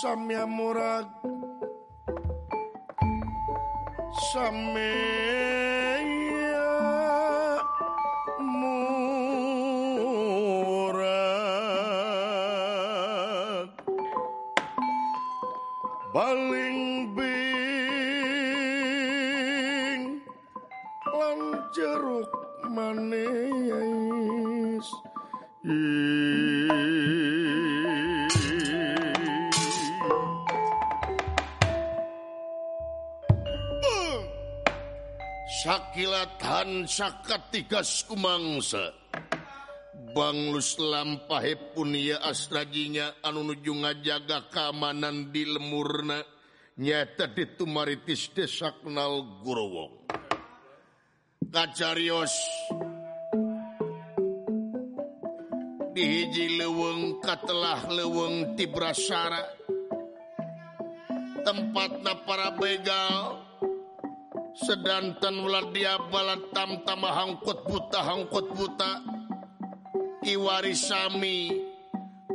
samya murag same Baratan sakatigas kumangsa. Banglus lampahe punia asrajinya anu nuju ngajaga keamanan di lemurna nyata ditumaritis desaknal gurowong. Kacarios. Dihiji leweng katelah leweng tibrasara. Tempatna para begal. sedantan ular dia balat tamtama hangkut buta hangkut buta. Iwari sami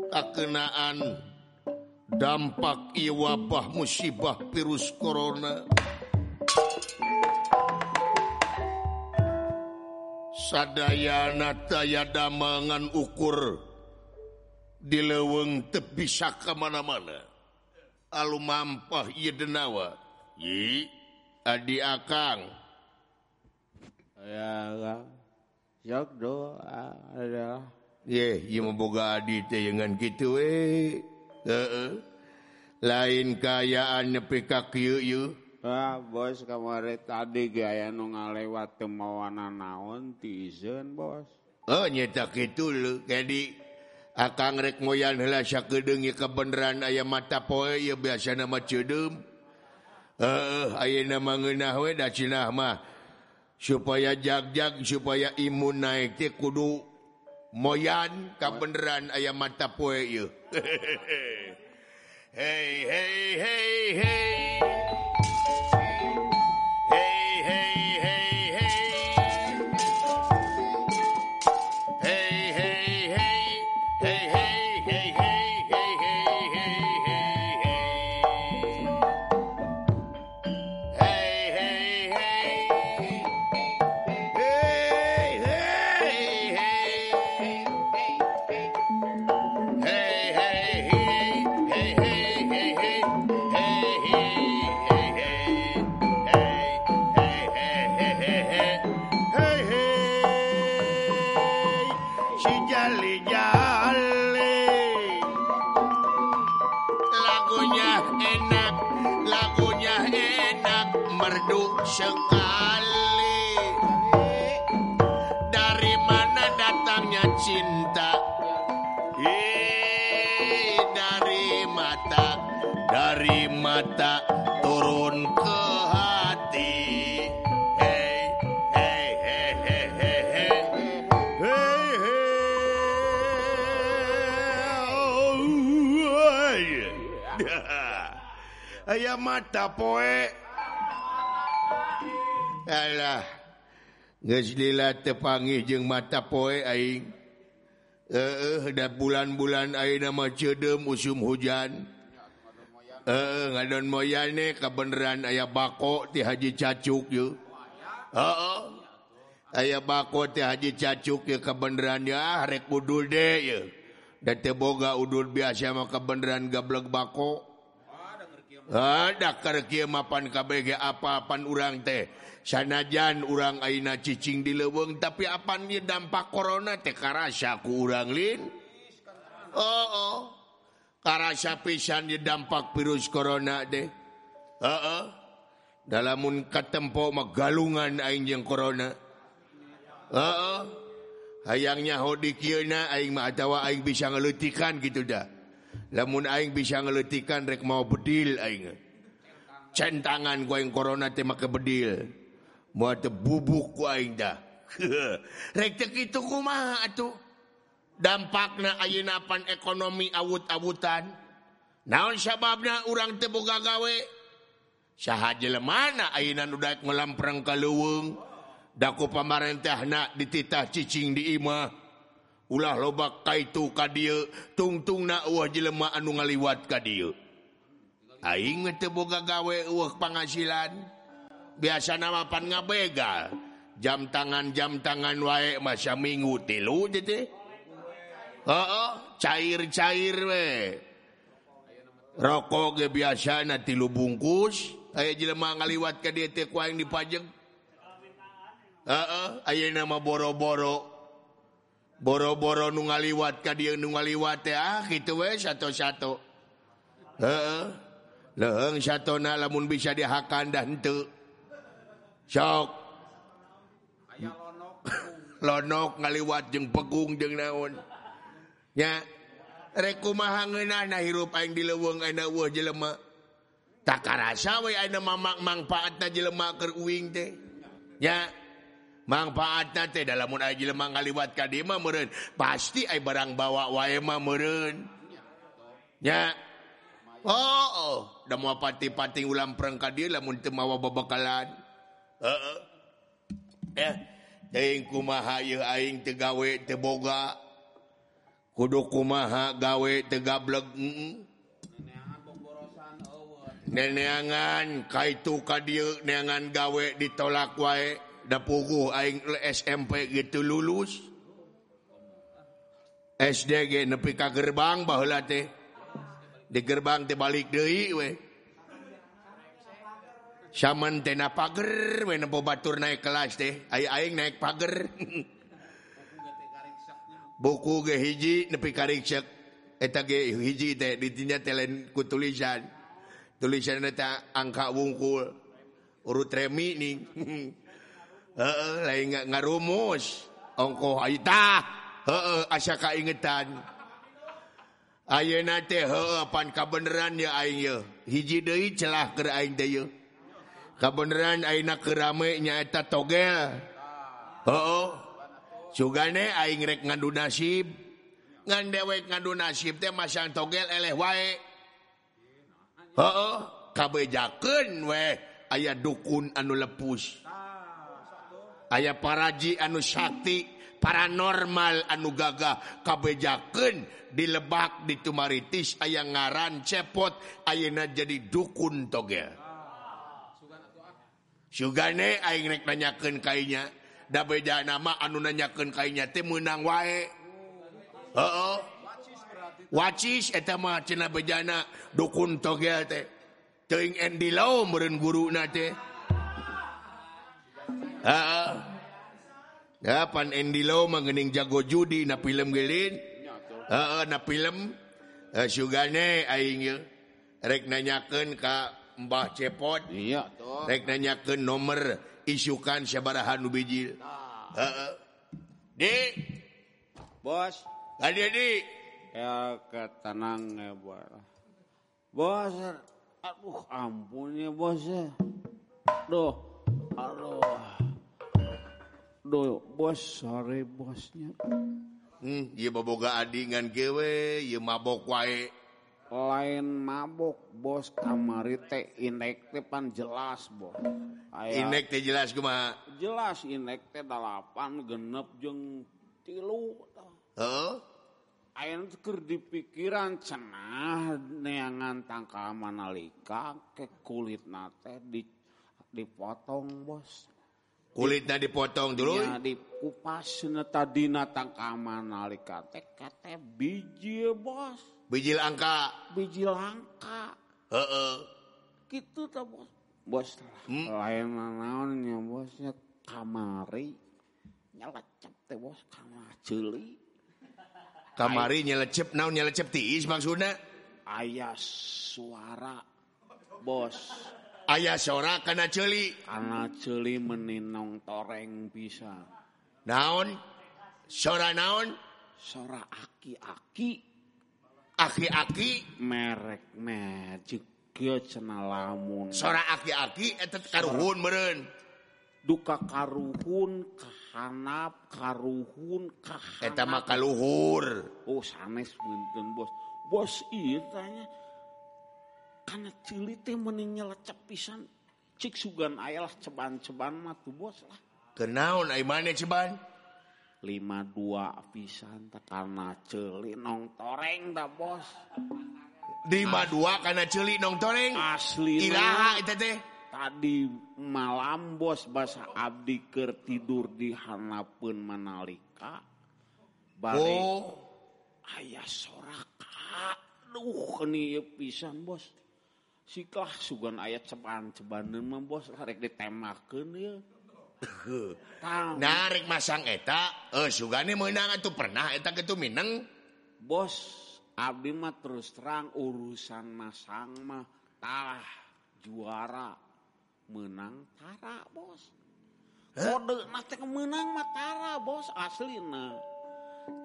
kakenaan dampak iwabah musibah virus corona. Sadayana daya damangan ukur di leweng tebisa kemana-mana alu mampah iya denawa. Yi. Adi Akang. Ya, sok doa. Ya, ye, boga adi teh dengan kitu we. Heeh. Lain kayaan nepi ka kieu ieu. Ah, bos kamari tadi gaya nu ngalewat teu mawana naon ti izeun, bos. Oh, nyeta kitu lu, Jadi Akang rek moyan heula sakedeung ye kebeneran aya mata poe ieu biasa nama ceudeum. Eh, mah ngeunah we da cenah mah. supaya jagjag supaya imun naik teh kudu moyan ka beneran ayam mata poe yeuh. Hey hey hey hey Lagunya enak Lagunya enak Merdu sekali. Dari mana datangnya cinta? Eh, dari mata Dari mata mata poe. Alah Geus lila teu tepangi jeung mata poe aing. Eh, eh da bulan-bulan ayeuna mah ceudeum usum hujan. Eh, eh ngadon moyane kabeneran aya bako ti haji cacuk yeuh. Eh, heeh Aya bako ti haji cacuk ya kabeneran ya ah, rek udul deh ya dan teboga udul biasa mah kabeneran gablek bako. mapan KBG apapan urang teh. Sanajan urang Aina ccing di leweng tapi apanya dampak korona tehkarasyaku uranglin oh, oh. karya pisan di dampak virus korona deh. Oh, oh. Uh -uh. dalammun katempo megalungan anjing korona uh oh, hayangnya Hodi Kyna aing matawa aing bisa ngelutikan gitu dah. lamun aing bisa ngeletikan rek mau bedil aing. Centangan gua yang corona teh make bedil. Muat bubuk gua aing dah. Rek teh kitu kumaha atuh? Dampakna ayeuna pan ekonomi awut-awutan. Naon sababna urang teh boga gawe? Saha jelemana ayeuna nu daek melamprang ka leuweung? Daku pamarentahna dititah cicing di imah. ulah lobak kaitu ka tungtung na uh jelema anu ngaliwat ka dieu aing teboga gawe uh penghasilan biasa nama pan ngabegal jam tangan jam tangan wae masa minggu tilu jadi oh, cair cair we. Rokok ge biasa na tilu bungkus. Aya jelema ngaliwat ka dieu teh ku aing dipajeng. Heeh aya nama boro-boro. boro-boro nu ngaliwat ka dia nu ngaliwat teh ah gitu we satu-satu. Heeh. Leung satona lamun bisa dihakan dan henteu. Sok. Lonok ngaliwat jeung pegung jeung naon. Nya rek kumaha ngeunahna hirup aing di leuweung ana eueuh jelema? Tak karasa we aya mamak manfaatna jelema keur uing teh. Nya manfaat na teh dalam aji jelema ngaliwat ka dieu mah meureun. Pasti aya barang bawa wae mah meureun. Nya oh, oh. da moal pati-pati ulam perang ka dieu lamun teu mawa babakalan. Heeh. Uh, eh teuing kumaha ieu aing teu gawe teu boga. Kudu kumaha gawe teu gablek. Neneangan kaitu ka dieu neangan gawe ditolak wae. da dapuruh aing SMP gitu lulus. SD ge nepi ka gerbang baheula teh. Di gerbang teh balik deui we. Saman teh na pager we nempo batur naik kelas teh. Aing aing naik pager. Buku ge hiji nepi ka riksek eta ge hiji teh ditinja teh lain ku tulisan. Tulisan eta angka wungkul. Urut remi nih ngarumus. Ongko asa kaingetan Ayeuna teh heeh pan kabeneran ya hiji deui celah keur aing teh ye. Kabeneran ayeuna kerame nya eta togel. Sugane aing rek ngadu nasib. Ngan dewek ngadu nasib teh masang togel eleh wae. Heeh kabejakeun we. Aya dukun anu lepus. aya paraji anu Sakti paranormal anu gaga kabejaken di tumaritis aya ngaran cepot Ayeuna jadi dukun togel Sugane aing rek nanyakeun kainya da beda nama anu nanyakeun kainya teh meunang wae. Heeh. Wacis eta mah cenah bejana dukun togel teh. Teuing endilo meureun guruna teh. pan Endlo mengening jago judi na film gelin. Na film sugane rek nanyakeun ka Mbah cepot. Iya. rek nanyakeun nomor isukan sabaraha nu bijil. Heeh. Di, bos. Tenang bos. Aduh ampun ya bos Duh, Aduh. do bos sore bosnya. Hmm, ieu boga adingan gewe mabok wae. Lain mabok bos kamari teh inek teh pan jelas bos. Aya, inek teh jelas kumaha? Jelas inek teh dalapan genep jeung tilu. Ayeuna Ayan keur dipikiran cenah neangan tangka manalika ke kulit nate di dipotong bos. kulitnya dipotong dulu. Ya, dikupas tadi natang kaman nalika. Teh kate biji bos. Biji langka. Biji langka. Heeh. Gitu tuh bos. Bos hmm? lain naonnya bosnya kamari. Nyelecep teh bos kamar celi kamari nyelecep naon nyelecep tiis maksudnya? Ayah suara. Bos aya sora karena celi karena celi meninong toreng bisa. Naon? Sora naon? Sora aki-aki. Aki-aki? Merek magic kia cenah lamun. Sora aki-aki eta karuhun meureun. duka karuhun kahanap karuhun kahanap. Eta mah kaluhur. Oh sanes punten bos. Bos iya tanya anak cilik teh meuning nyelecep pisan cik sugan ayalah ceban-ceban mah tuh bos lah. Kenaon ai mana ceban? Lima dua pisan karena celi nong toreng dah bos. Lima dua karena celi nong toreng? Asli ilaha itu teh. Tadi malam bos bahasa abdi ker tidur di hanapun manalika. Bari oh. ayah soraka. Duh kenieu pisan bos. siklah sugan ayat ceban-cebanan membos rek ditemakeun Nah Narik masang eta, eh sugane meunang atuh pernah eta kitu mineng. Bos, abdi mah terus terang urusan masang mah tah juara menang tara bos. Kode nate teh menang mah tara bos aslina.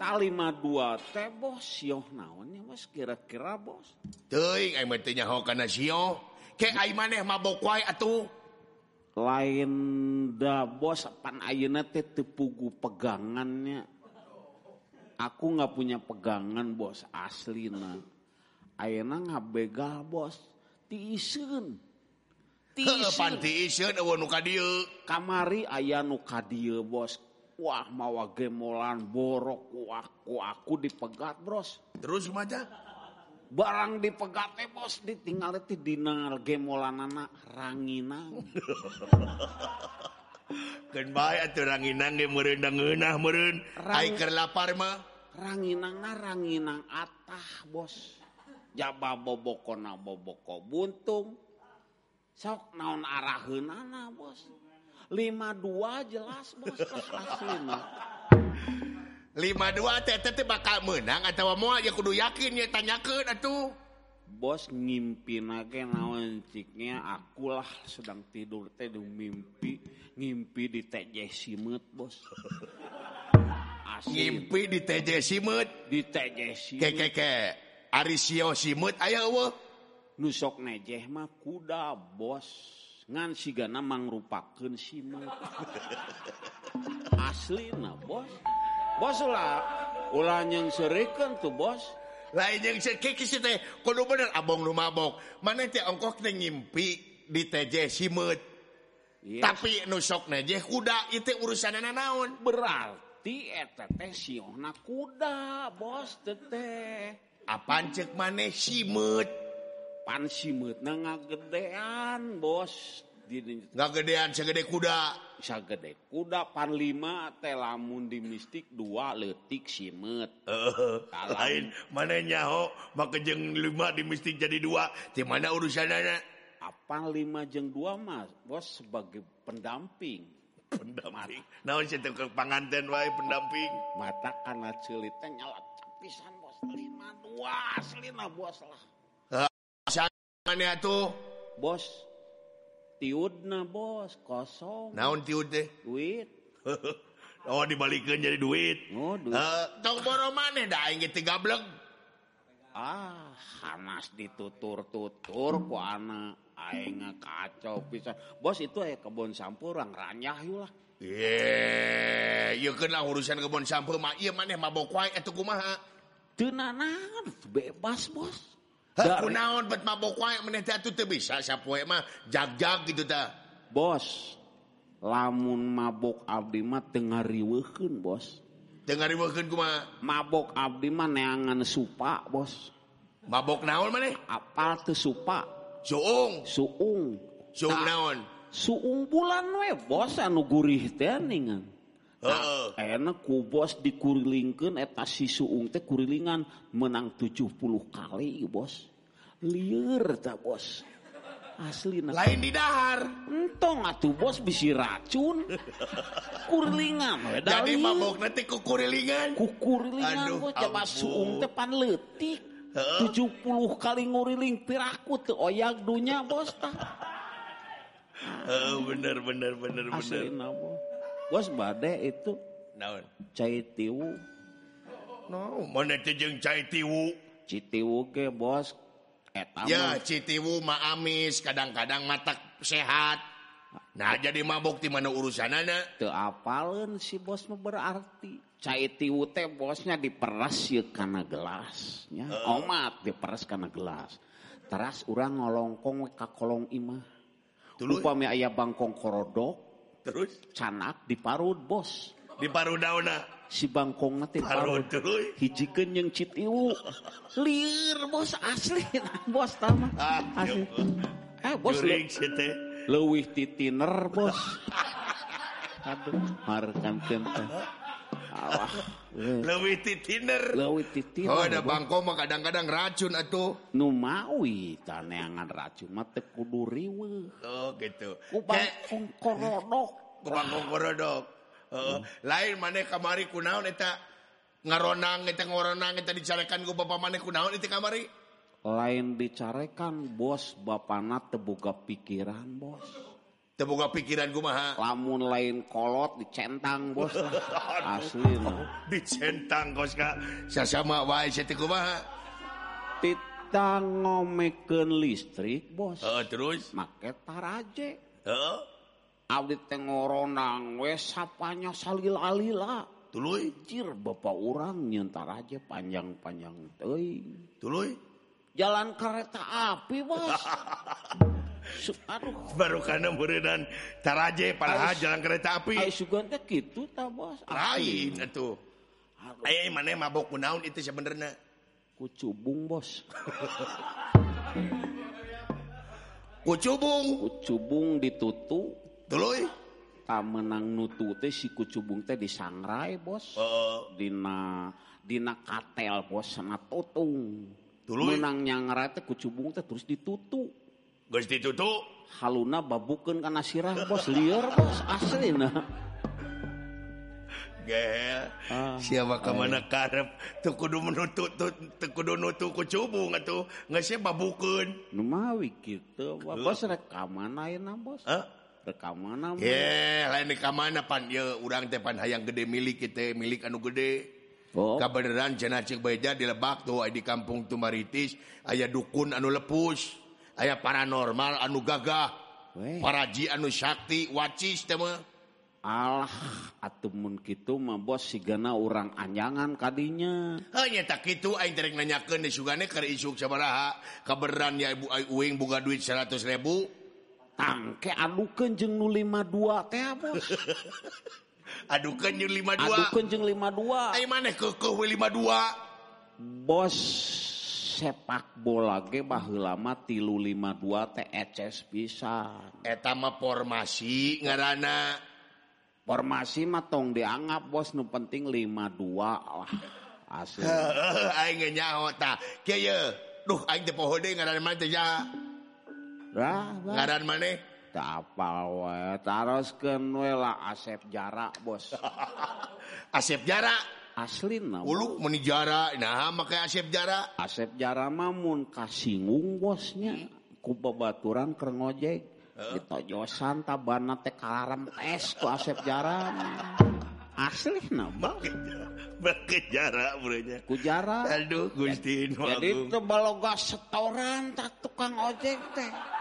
talima dua teh bos sioh naonnya bos? Kira-kira bos? Teuing ai mah teu nyaho kana sio ke ai maneh mabok wae atuh. Lain da bos pan ayeuna teh teu pugu pegangannya aku nggak punya pegangan bos aslina ayeuna ngabegal bos. Tiiseun tiiseun pan tiiseun eueuh nu ka dieu kamari aya nu ka dieu bos. Wah mawa gemolan borok waku aku dipegat bros. Terus maja? Barang dipegat teh bos ditinggal teh dina gemolan anak ranginang. Ken bae atuh ranginang ge meureun dangeunah meureun. Ai keur lapar mah. Ranginangna ranginang atah bos. Jaba bobokona boboko buntung. Sok naon araheunana bos. 52 jelas bos kos asli mah. 52 teh teh bakal menang atau moal ya kudu yakin ya tanyakeun atuh. Bos ngimpi ge naon ciknya akulah sedang tidur teh di mimpi ngimpi di TJ Simet bos. Asli. Ngimpi di TJ Simet, di TJ Simet. ke Arisio Simet aya eueuh. Nu sok nejeh mah kuda bos. ngan sigana mangrupakeun simak aslina bos. Bos ulah ulah yang tuh bos. Lain yang sekeki sih teh kudu bener abong nu mabok. Mana teh ongkok teh ngimpi di TJ simeut yes. tapi nusok neje kuda itu urusan naon? Berarti eta teh siona kuda bos teteh. Apaan cek maneh simeut pansi meutna ngagedean bos. Ngagedean segede kuda. Sagede kuda pan lima teh lamun di mistik dua letik simet uh, lain mana nyaho maka jeng lima di mistik jadi dua. Di mana urusanana apa lima jeng dua mas bos sebagai pendamping. Pendamping? Naon sih ke panganten wae pendamping? Mata karena celitnya nyala pisan bos. Lima dua aslina bos lah. tuh bos tiudna bos kosong. Naon tiud deh duit. Oh dibalikin jadi duit. Oh, duit. Uh, tong boro maneh da aing teu gablek ah hanas ditutur-tutur ku anak. Aing kacau pisan. Bos itu aya kebon sampur orang ranyah yuk lah. Ye, yeah, lah urusan kebon sampur mah. Ieu maneh mabok wae atuh kumaha. Teu bebas bos. naon bos lamun mabok abdi mah teu ngariweukeun, bos. Mabok abdi mah neangan supa bos. Mabok naon maneh? Apal teu supa? Suung. Suung. Suung naon? suung bulan we bos anu gurih teningan Nah, enak ku bos dikurilingkeun eta si suung teh kurilingan menang 70 kali bos. liur tak bos. Asli nah. lain di dahar. Entong atuh bos bisi racun. Kurlingan jadi mabok nanti kukurlingan. Kukurlingan bos coba suung depan letik tujuh puluh kali nguriling tiraku tuh oyak dunya bos tah. Oh, bener bener bener asli bener nah, bos. bos badai itu. Naon? Cai tiwu. No mana teh jeung cai tiwu? Citiwu ke bos. ya Citiwu maamis kadang-kadang mata sehat. Nah jadi mabukti mana urusan anak apaleun si bos mah berarti? Caitiwu teh bosnya diperas ya karena gelasnya. Uh. omat diperas karena gelas. Teras orang ngolongkong ka kolong imah. Tulu? upami ayah bangkong korodok terus? canak diparut bos. Diparut dauna si Bangkong hijiken yang citiwu lieur bos asli bos tama ah, asli eh, bos lewih titiner bos aduh markan tentang Awah. Eh. Lewi titiner. Lewi titiner. Oh, ada bangko mah kadang-kadang racun atuh. Nu mawi taneangan racun mah teu kudu riweuh. Oh, gitu. Ku bangkong korodok. Ku korodok. Uh, lain maneh kamari kunaon eta ngaronang eta ngoronang eta dicarekan ku bapa maneh kunaon itu kamari? Lain dicarekan bos bapana tebuka pikiran bos. Tebuka pikiran kumaha lamun lain kolot dicentang bos. Lah. asli nah. dicentang bos ka. Sasama wae setik kumaha tita ngomekeun listrik bos. Uh, terus? Make taraje. Heeh. uh. Abdi teh ngoronang we sapanya salila-lila. Tuluy jir bapak urang nyentar aja panjang-panjang teuing. Tuluy jalan kereta api bos. Aduh. Baru kana muridnan taraje padahal jalan kereta api. Ay sugan teh kitu ta bos. Lain atuh. Aya maneh mabok kunaon itu sebenarnya? Kucubung bos. Kucubung. Kucubung ditutu. Duluy. tak menang nutu teh si kucubung teh disangrai bos. Uh, dina dina katel bos sama tutung. dulu menang nyangrai teh kucubung teh terus ditutu. Geus ditutu. Haluna babukeun kana sirah bos. Liar bos asli nah Gel, ah, siapa kemana ah. karep? Teu kudu nutu teu kudu nutu kucubung atuh. Geus sih babukeun. Nu mawi kitu bos. Rek ka mana ayeuna bos. Hah? mana yeah, lain mana pan? Ye, urang tepan hayang gede milik kita milik anu gede. Oh. cenah cenacik beja di lebak tuh di kampung Tumaritis aya dukun anu lepus aya paranormal anu gagah. Paraji anu Sakti wacis tema Allah atmun gitu mabos sigana orang anjangan kadinya. Hanya tak itu sugane ke isuk sabaraha. Kabeneran ya ibu Uing bunga duit 100.000 tangke adukeun jeung nu 52 teh bos adukeun jeung 52 adukeun jeung 52 ai maneh keukeuh we 52 bos sepak bola ge baheula mah 352 teh eces pisan. Eta mah formasi ngaranna. Formasi mah tong dianggap bos nu penting 52 lah. Asli. Aing nyaho tah kieu duh aing teh poho deui ngaranna mah teh maneh? Taruhkenla asep jarak bos. Asep jarak aslin ulu meni Jara. nah maka asep jarak asep jarak mamun kasinggung bosnya. Kubabaturan ke ngojek. Ditojosan tabana teh karam tes ku asep jara asli nama. Pakai jarak berenya ku Jara. aduh gusti jadi tebaloga setoran tak tukang ojek teh.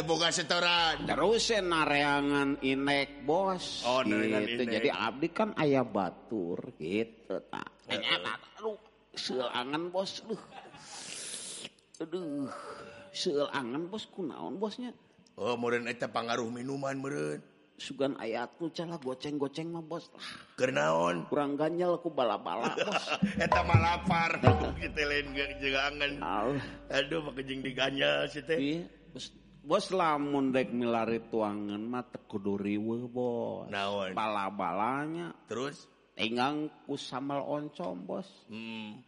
boga setoran terus nareangan inek bos. Oh, gitu. jadi abdi kan ayah batur gitu tak. Nah. seangan bos. Aduh. aduh seangan bos. Kunaon bosnya? Oh meren eta pangaruh minuman meren sugan ayat tuh cala goceng goceng mah bos. Lah. Kenaon kurang ganjal aku bala bala bos. Eta mah lapar. Kita lain jangan aduh pakai jeng diganyal sih teh. Bos, lamun dek milari tuangan mah teu kudu riweuh bos. Naon? Bala-balanya Terus? Tinggang ku sampel oncom bos. Hmm.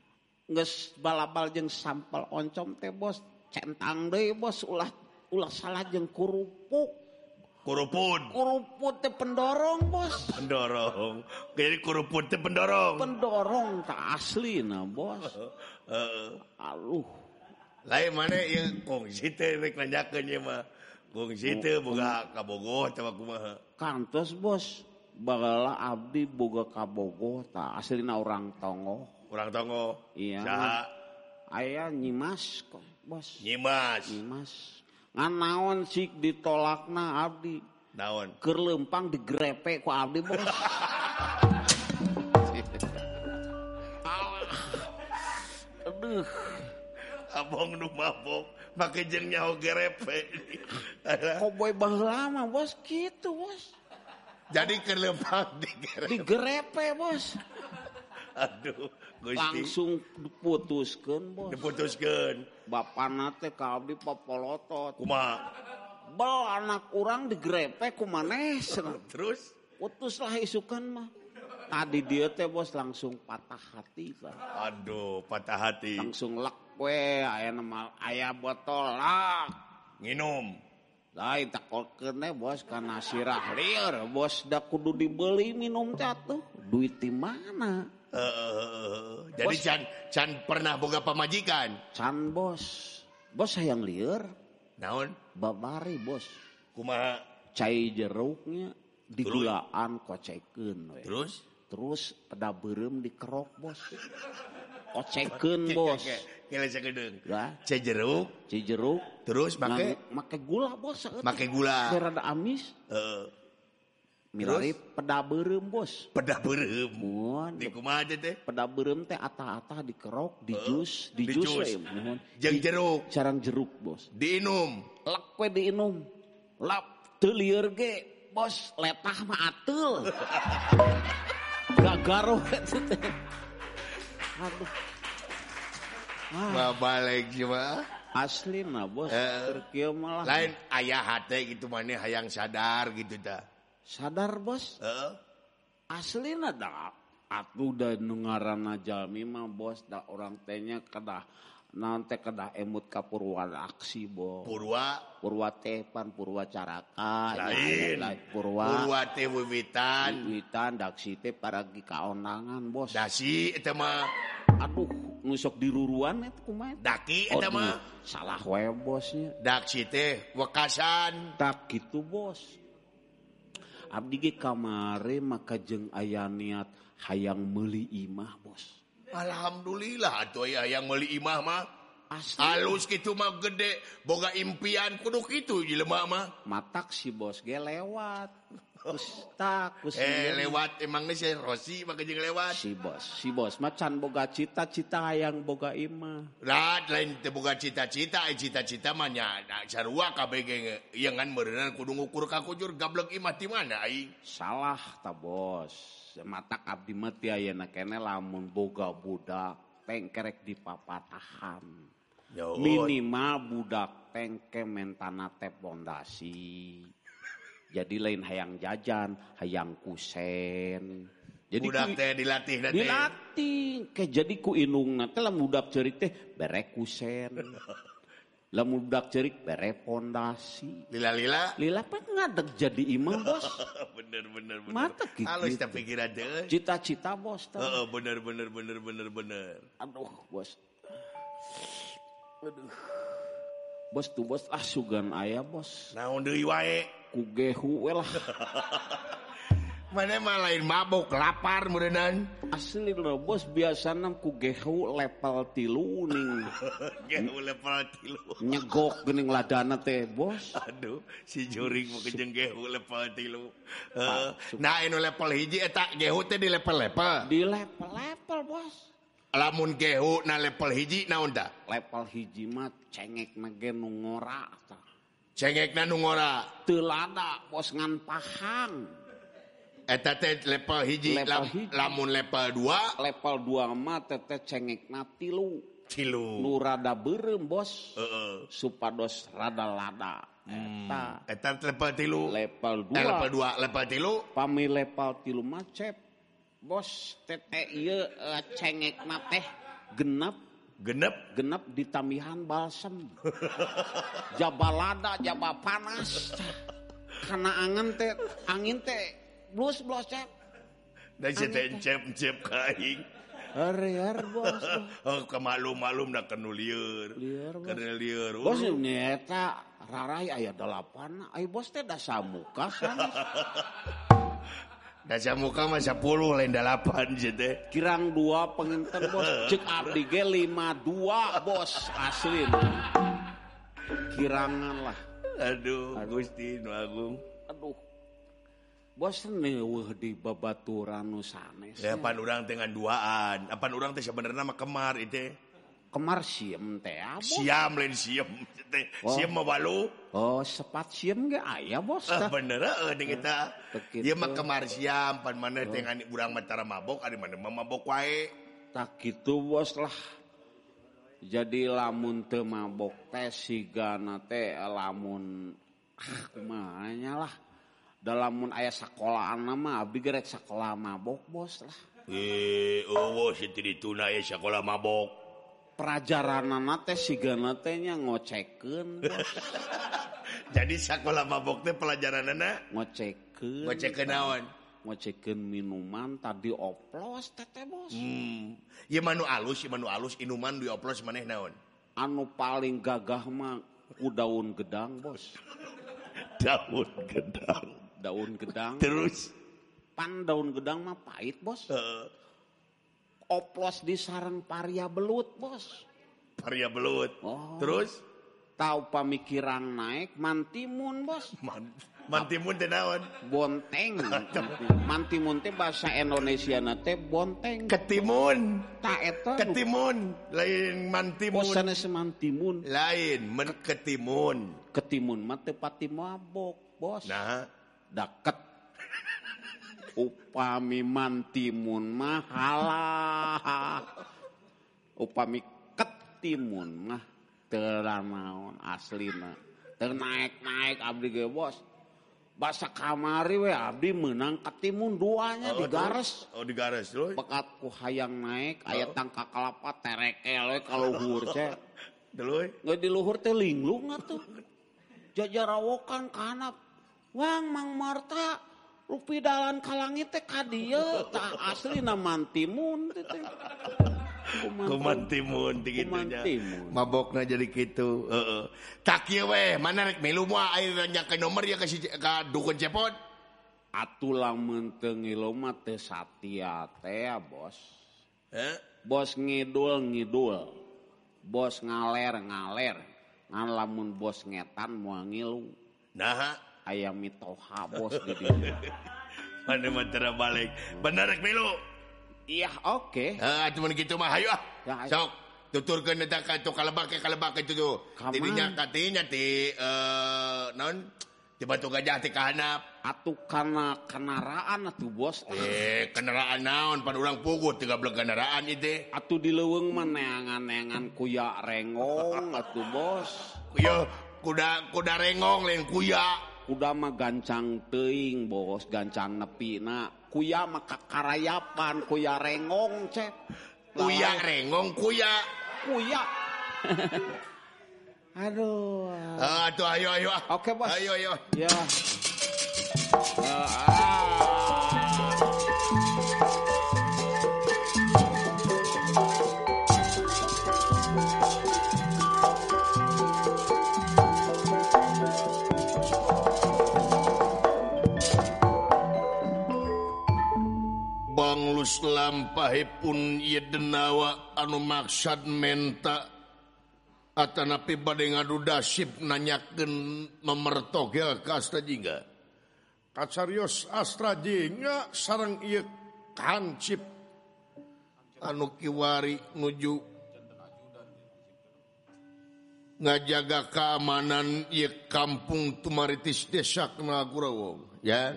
Nges balabal jeung sampel oncom teh bos. Centang deui bos ulah ulah salah jeung kurupuk. Kurupun. Kuruput teh pendorong bos. Pendorong. Jadi kurupun teh pendorong. Pendorong tak asli nah bos. Heeh. Aluh. lain mana kongsi kongsi kumaha kantos bos. Bagala Abdi Boga kabogoh tak aslina orang Tongo orang Tongo iya. Ayaah nyimas kok bos. Nyimas? Nyimas. Ngan naon sik ditolakna Abdi? Daun kerlempang digrepe ku Abdi bos. Abong mabok make jeung nyaho gerepe. Koboy bah lama bos gitu bos. Jadi kelempak digerepe. digrepe bos. Aduh, Gusti. Langsung diputuskan bos. Diputuskan. Bapak nate kabdi papolotot. Kuma. Bel anak orang digerepe kumaneh. Terus? Putuslah isukan mah. Tadi dia teh bos langsung patah hati Pak. aduh patah hati. Langsung lek we aya nama aya botol lak. Nginum. Lain takolkeun teh bos kana sirah lieur bos da kudu dibeli minum teh atuh. Duit di mana? Eh, jadi Bos. can can pernah boga pamajikan? Can bos. Bos hayang lieur. Naon? Babari bos. Kumaha? Cai jeruknya digulaan kocekeun we terus terus peda berem dikerok bos oceken bos gedung jeruk jeruk terus pakai pakai gula bos pakai gula rada amis uh, Mirari peda berem bos. Peda berem. Mohon. Di kumaha teh? Peda berem teh atah-atah dikerok, di jus, eh, di, jus we. Mohon. Jeung jeruk. Sarang jeruk bos. Diinum. Lek we diinum. Lap teu lieur ge bos, letah mah atul. gagaro aduh. Ah. balik cuma asli nah bos eh, malah. lain ayah hati gitu mana hayang sadar gitu dah sadar bos? Heeh. asli nah dah. Atuh nu dengaran jalmi mah bos dah orang tanya kedah naon teh kedah emut ka Purwan aksi bo. Purwa? Purwa tepan Purwa caraka lain. Ya, Purwa. Purwa teh wiwitan. Wiwitan daksi teh paragi kaonangan bos. Dasi eta mah. Aduh nusok diruruan itu kumaha? Daki oh, itu mah. salah wae bosnya daksi teh wekasan. Tak gitu bos. Abdi ge kamare maka jeung aya niat hayang meuli imah bos. Alhamdulillah coy yang meli imah mah halus gitu mah gede boga impian kudu gitu jelema mah matak si bos ge lewat Kustak, kustak. Eh, lewat emangnya si Rosi maka jeung lewat. Si bos, si bos macan boga cita-cita hayang boga imah. Lah, lain teu boga cita-cita, ai cita-cita mah nya sarua kabeh ge ieu ngan meureunna kudu ngukur ka kujur gablek imah di mana ai? Salah ta, bos. Matak abdi mah ti ayeuna kene lamun boga budak tengkerek di papatahan. Yo, minimal budak tengke mentana teh pondasi. Jadi lain hayang jajan hayang kusen. Jadi budak teh dilatih na teh dilatih. Ke jadi ku inungna teh lamun budak cerik teh bere kusen lamun budak cerik bere pondasi lila-lila? Lila apa ngadeg jadi imam bos? Bener bener bener. Mata gitu. halus teh pikiran teh cita-cita bos. Heeh, bener bener bener bener bener. Aduh bos. Aduh. Bos tuh bos ah sugan ayah bos. Naon deui wae? Ku gehu we lah mana malain mabuk lapar merenan asli lo bos biasanya ku gehu level tilu ning gehu level tilu. nyegok gening ladana teh bos. Aduh si juring mau kejeng gehu level tilu. Uh, nah ini level hiji eta gehu teh di level level di level level bos. Lamun gehu na level hiji naon da level hiji mah cengek nage nungora cengek na nungora telada bos ngan pahang. lamun level 2 level 2 mah teteh cengek na tilu. Tilu. Nu rada beureum Bos. Uh -uh. supados rada lada. Hmm. Eta. level tilu. Level 2 eh, level 2 level tilu. Pami level tilu cep. Bos tete ieu uh, cengek teh genep. Genep? Genep ditamihan balsem. Jabalada jaba panas. Karena angin teh angin teh blus blus cep. Dan si teh cep cep kaing. Ariar bos. Oh kemalum malum dah kenu liur. Lieur, bos. Kena liur. Bos uh. nyeta rarai ayat delapan. Ay bos teh dah samuka sana. Da samuka mah sepuluh lain delapan teh. Kirang dua penginten bos. Cek abdi ge lima dua bos asli. Kirangan lah. Aduh, Aduh. Gusti Agung. bosen di babaturan sanes. Ya pan urang dengan duaan apa urang teh sebenarnya mah kemar itu kemar siam teh ah, apa siam lain siam teh. Oh. siam mah balu oh sepat siem ge ah, aya bos ah, tah. bener eh ding eta ieu mah kemar siam pan mana oh. dengan urang mah tara mabok ari mana mah mabok wae. Tak gitu bos lah. Jadi lamun teu mabok teh sigana teh lamun ah kumaha lah. dalam ayah sekolah nama gerek sekolah mabok bos lah. E, oh, dituna sekolah mabok. Pelajaran nate siganatenya ngoceken jadi sekolah mabok teh pelajaran anak ngoceken ngoceken naon? Ngoceken minuman tadi oplos tete bos. Hmm. ya manu alus ya manu alus inuman dioplos maneh naon? Anu paling gagah mah daun gedang bos. Daun gedang. Daun gedang. Terus? Pan daun gedang mah pahit bos. Eh, oplos di sarang paria belut bos. Varia belut. Oh. terus? Tahu pamikiran naik mantimun bos. Man, mantimun teh naon? Bonteng. Mantimun teh bahasa Indonesia teh bonteng. Ketimun. Tak eta ketimun. Lain mantimun. Bosana semantimun lain men ketimun. Ketimun mah teu pati mabok bos. Nah deket upami mantimun mahala upami ketimun mah teranaon aslina ternaik naik abdi ge bos. Basa kamari we abdi menang ketimun duanya oh, digares. oh, oh digares loh pekat ku hayang naik oh. ayat tangka kelapa tereke loe kaluhur teh. Deloy. Nggak di luhur teh linglung atuh. Jajarawokan kanap Wang Mang Marta rupi dalan kalangit teh ka dieu tah asli na mantimun teh. Kuman timun kitu nya. Mabokna jadi kitu. Heeh. Tak kieu we, mana rek milu moal aya nyakeun nomor ya ka si ka dukun cepot. Atulah menteng mah teh satia teh bos. Heh? Bos ngidul ngidul. Bos ngaler ngaler. Ngan lamun bos ngetan moal ngilu. Nah, ayam mitoha bos di dinya. Mana mah balik. Bener rek milu. Iya, oke. Okay. Ah, cuman gitu mah hayu ah. Ya, Sok tuturkeun eta ka tu kalebak kalebak itu tuh. Tidinya katinya ti eh non ti batu gajah ti kahanap. Atuh kana kendaraan atuh bos. Eh, kendaraan naon pan urang pugut tiga belas kendaraan itu. Atuh dileuweung mah neangan-neangan kuya rengong atuh bos. Kuya kuda kuda rengong lain kuya. kudama gancang teuing bos gancang nepina. Kuya mah karayapan kuya rengong cet kuya rengong kuya. Kuya. Aduh. Uh, aduh ayo ayo. Oke okay, bos. Ayo ayo. Ya. Yeah. uh, Islam pahipun yedenawa anu maksad menta. Atanapi badai ngadu dasib nanyaken memertogel kasta jingga kacarios astra jingga sarang iya kancip anu kiwari nuju ngajaga keamanan iya kampung tumaritis desa kenal Gurawo ya?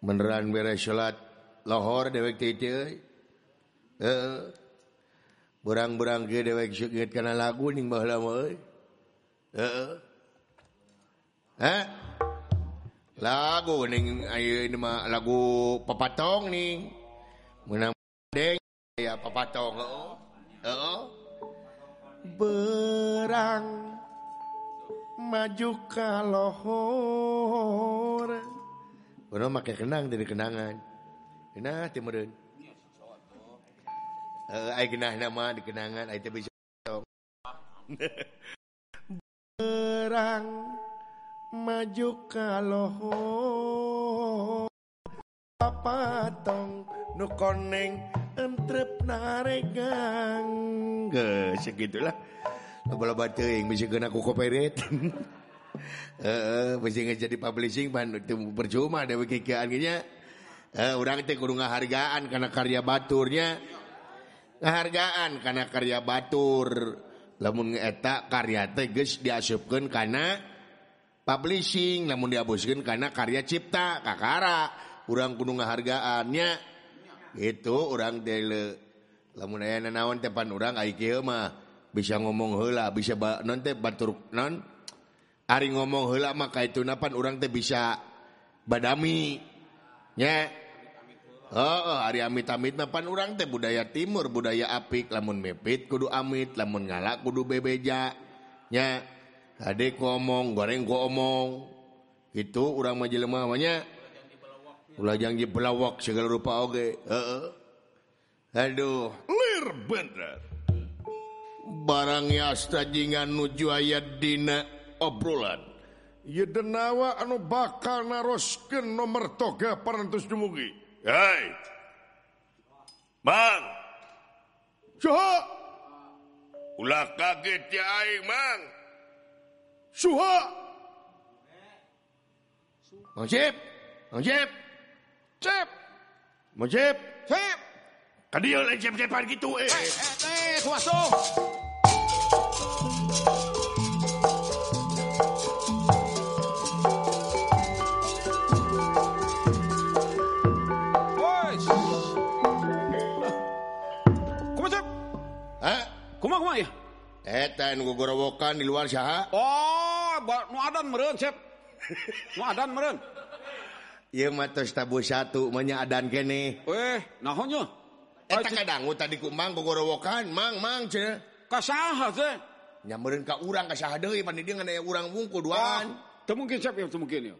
Beneran beres sholat lohor dewek titi burang-burang ke dewek syget kana lagu ning bah lama eh lagu ning ayo ini mah lagu papatong ning menang deng ya papatong oh Heeh. berang maju ke lohor Benar make kenang dari kenangan. Genah ti meureun. Heeh, ai genahna mah dikenangan ai teh bisa. Berang maju ka lohor. Papatong nu koneng entrep naregang. Geus segitulah. Loba-loba teuing bisa geuna ku copyright. Heeh, bisa eh, jadi publishing pan percuma ada kekikaan nya. eh, orang teh kurung hargaan karena karya baturnya. Ngahargaan karena karya batur. Lamun eta karya teges diasupkan karena publishing namun dihapuskan karena karya cipta kakara. Orang kudu hargaannya itu orang tele lamun aya nanaon teh pan urang ai kieu mah bisa ngomong heula bisa ba, non teh batur non? Ari ngomong heula mah kaituna pan urang teh bisa badami. nya. Oh, oh hari amit-amit mapan urang teh budaya timur budaya apik lamun mepit kudu amit lamun ngalak kudu bebeja. Nya hade ngomong goreng ku omong itu jelema mah namanya ulah janji belawak segala rupa oge. Heeh. Aduh. Lir bener. Barang yasta jingan nuju ayat dina obrolan. Yedenawa anu bakal naroskeun nomor toga parantos dumugi. Hai. Mang. Suha. Ulah kaget ya aing, Mang. Suha. Mang Cip. Mang Cip. Cip. Mang Cip. Cip. Kadieu eh, lain jep-jepan gitu eh. Eh, eh, eh, kuasong. gorowokan di luar saha? Oh tabu satu menyadan gene eh Eta kadangu tadi ku Mang gogorowokan, mang mang ce. Kasaha Nya meureun ka urang ka saha deui pan dia ngan urang wungku duaan. Oh, teu mungkin Cep, ya teu mungkin ya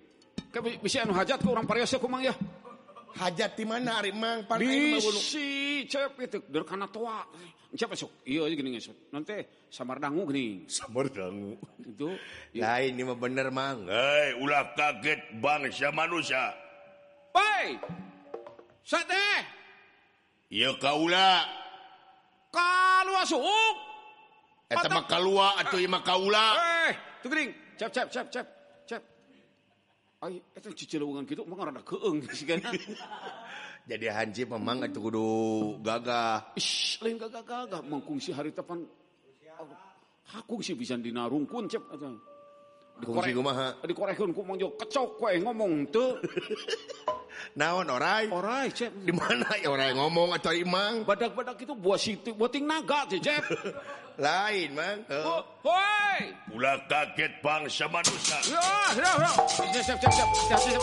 bisa anu hajat ke urang parese kumang ya. hajat di mana ari mang pantai si cep itu dari kana tua. Siapa sok iya gini sok nanti samar dangu gini. Samar dangu. Itu Lain nah, ini mah bener mang. Hei ulah kaget bangsa manusia. Hei sate iya kaula kalua suuk eta eh, mah kalua ah. atuh ieu mah kaula eh tuh gering cep cep cep cep. Ay, itu eh, cicilungan gitu emang rada keeng sih kan. Jadi hanci memang itu kudu gagah. Ish, lain gagah gagah mangkung si hari tepan. Aku sih bisa dinarungkun cep. Dikorek, Kungsi kumaha. Dikorekin ku mangjo kecok kue ngomong teu. Naon orai? Orai, cep. Di mana ya orang ngomong atau imang? Badak-badak itu buah situ, buah ting naga, cep. cep. Lain, Mang. Oh, Woi! Ulah kaget bangsa manusia. Ya, ya, ya. Cep, cep, cep, cep. Cep, cep, cep.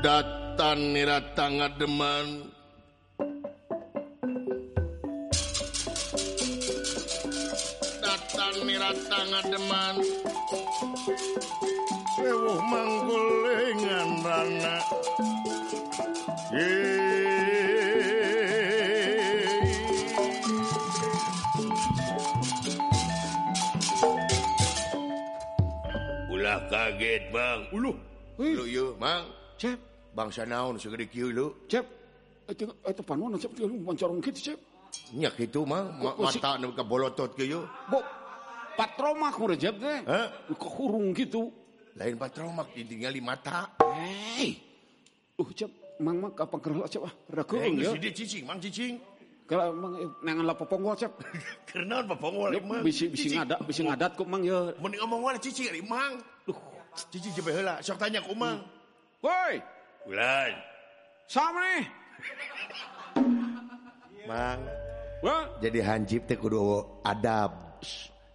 Datan nirata ngademan. mirata ngademan Sewuh manggulingan rana Ulah kaget bang. Uluh. Eh. Lu yuk mang Cep. Bangsa naon segede kieu lu Cep. Itu eta panon cep? Mancarong kitu cep. Nyak itu mang mata nu kabolotot kieu. Bok. Patromak cep teh. Hah? Kehurung gitu. Lain patromak ditinggali mata. Hei. Uh, cep, mang mang kapan kerela cep ah. Rada Eh, ya. di cicing, Mang cicing. Kalau mang eh, nangan lapopongol cep. Kenaon papongol Ya, Mang? Bisi bisi ngadat, bisi ngadat kok mang ya. Mun ngomong wae cicing ari Mang. Duh. Cicing coba heula, sok tanya ku Mang. Woi, Ulan. sama nih. Mang, Wah, jadi hansip teh kudu adab.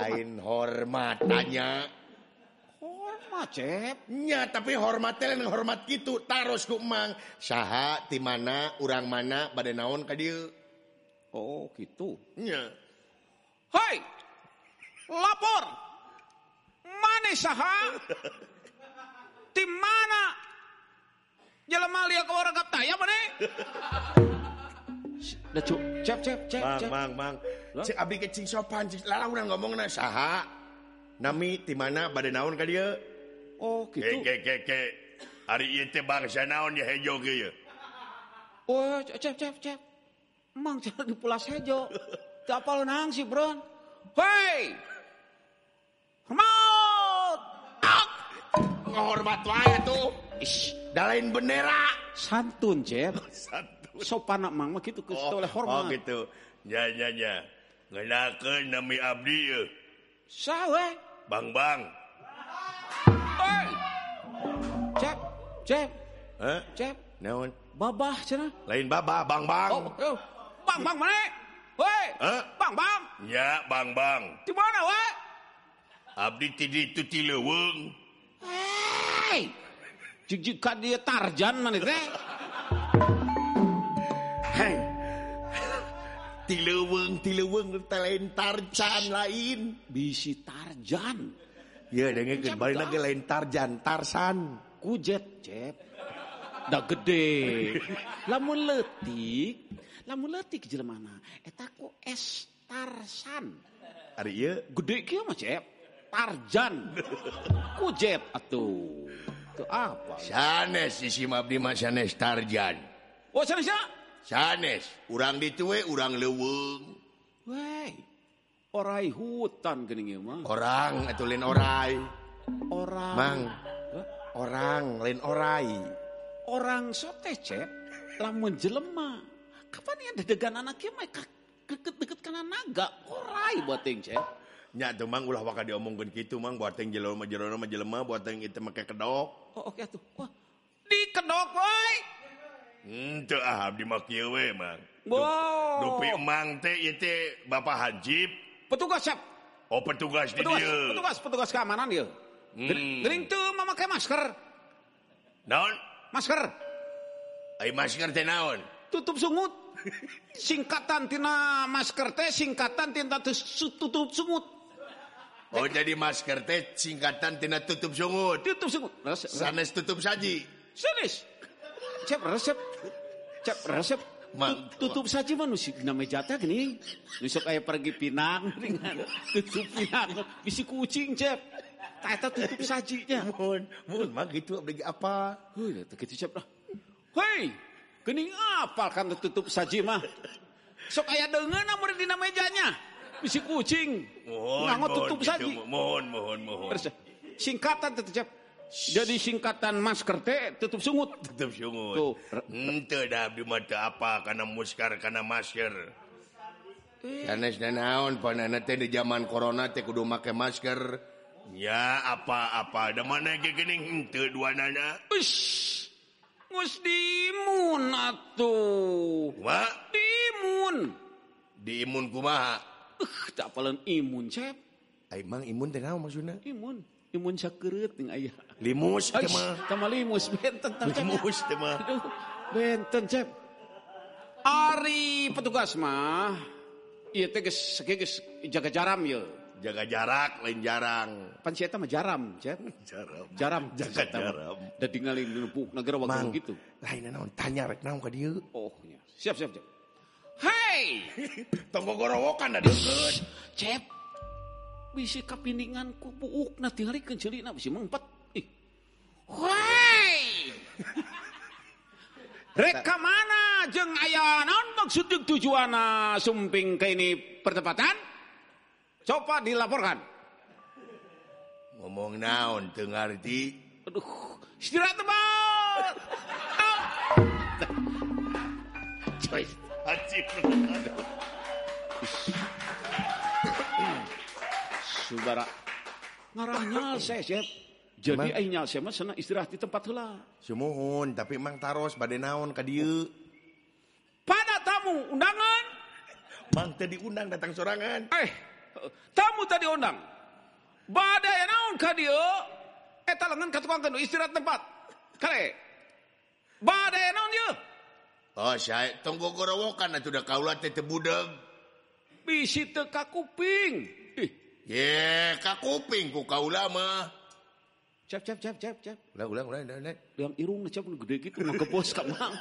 lain hormat tanya hormat cep. Nya tapi hormat hormat gitu. Ku emang, saha di mana urang mana badai naon ka dieu? Oh gitunya Hai lapor. Mana saha? Di mana? Jelema lihat ke orang kata ya mana Cep, cep, cep, cep. Mang, mang, mang. Cek abdi ke cing sopan cing lala urang ngomongna saha nami di mana pada naon ka dieu Oh, gitu. ke ke ke hari ieu teh bangsa naon ya hejo ge ye Oh, cep, cep, cep. Emang jangan di pulas hejo. Tidak apa nang sih, bro. Hei! Hormat! ngehormat wae tuh Ish, dalain bendera santun, Cep. satu Sopan mang mah gitu, oh, oleh hormat. oh gitu ya ya ya ngenakeun nami abdi yeuh. Sawe. Bang Bang. Oi. Cep, cep. Hah? Cep. Naon? Babah cenah. Lain babah, Bang Bang. Oh, oh. Bang Bang mana? Woi. Hah? Bang Bang. Ya, Bang Bang. Di mana we? Abdi ti ditu ti leuweung. Hei. Jig-jig ka dia tarjan mana teh? tileweng tileweng lain tarjan lain. Bisi tarjan. Ya dengerin balik lagi lain tarjan. Tarsan kujet cep. Da gede. Lamun letik lamun letik jelemana eta ku es tarsan. Ari ieu gede kieu mah cep? Tarjan. Kujet atuh. Itu apa? Sanes isi mabdi mah sanes tarjan. Oh sanes ya? Sanes urang ditu we urang leuweung Wey. Orai hutan geuning mah. orang atuh lain orai Orang. Mang. Hah? orang lain orai Orang sote cep. Lamun jelema. Kapan ya dedegan anak ieu mah deket-deket kana naga. Orai buat ting cep. nya tuh mang ulah waka diomongkeun kitu mang buat yang jelema jelema jelema buat yang itu make kedok Oh, oke tuh. Wah. Di kedok, woy. Bapak Hajib. Petugas siap. Oh petugas petugas, petugas, petugas keamanan hmm. tuh memakai masker. Naon? Masker. Ay, masker naon? Tutup sungut. Singkatan tina masker teh singkatan tinta tutup sungut. Oh jadi masker teh singkatan tina tutup sungut. Tutup sungut. Sanes tutup saji. Sanes. Cep resep cek resep Mantua. tutup saja manusia. Namanya jatah gini. Nusik kayak pergi pinang dengan tutup pinang. Bisi kucing cep Tata tutup sajinya mohon mohon mah gitu abdi apa? Heuh teh kitu cep lah. Hei geuning apal kan tutup saji mah? Sok aya deungeun amun di mejanya bisi kucing. Mohon, mohon tutup gitu, saji mohon mohon mohon singkatan teh cep jadi singkatan masker teh tutup sungut tutup sungut tuh ente dah abdi mata apa karena muskar karena masker eh. sanes naon panana teh di zaman corona teh kudu make masker ya apa-apa da mana ge geuning henteu duanana ush Ngus dimun atuh. Wa? Dimun. Diimun kumaha? Uh, tak palan imun, Cep. Emang imun teh naon maksudna? Imun. Imun sakeureut ning aya. Limus Aish, mah. Tama limus benten Cep. Limus. Aduh, benten cep. Ari petugas mah, iya teh geus geus jaga jaram ya. Jaga jarak lain jarang. Pan si eta mah jaram, cep. Jaram. Jaram, Jaga jaram. Da ningali numpuk negara waktu gitu. lain naon tanya rek naon ka dieu. Oh, nya. Siap, siap, siap. Hei, Tonggo gorowokan da deukeut. cep. Bisi kapindingan ku buuk na tingalikeun ceulina bisi mengpet. Hei. Reka mana jeung aya naon maksud jeung tujuanna sumping ke ini pertempatan? Coba dilaporkan. Ngomong naon teu ngarti. Aduh, istirahat tebal. Coy, hajib. Subara. Ngarahnya saya, Chef. jadi emang, ayinya saya mah sana istirahat di tempat heula. semuhun tapi mang taros badai naon ka dieu. pada tamu undangan. Mang tadi undang datang sorangan. Eh tamu tadi undang badai naon ka dieu? eh talangan katukang istirahat tempat. Kare. Badai naon dia oh saya tunggu gorowokan atuh udah kaula teh budeg. Bisi teka kuping. Ih. Ye ka kuping ku kaulama Cap, cap, cap, cap, cap. Ulang, ulang, ulang, ulang. Yang irung cap gede gitu, nggak kebos kak mang,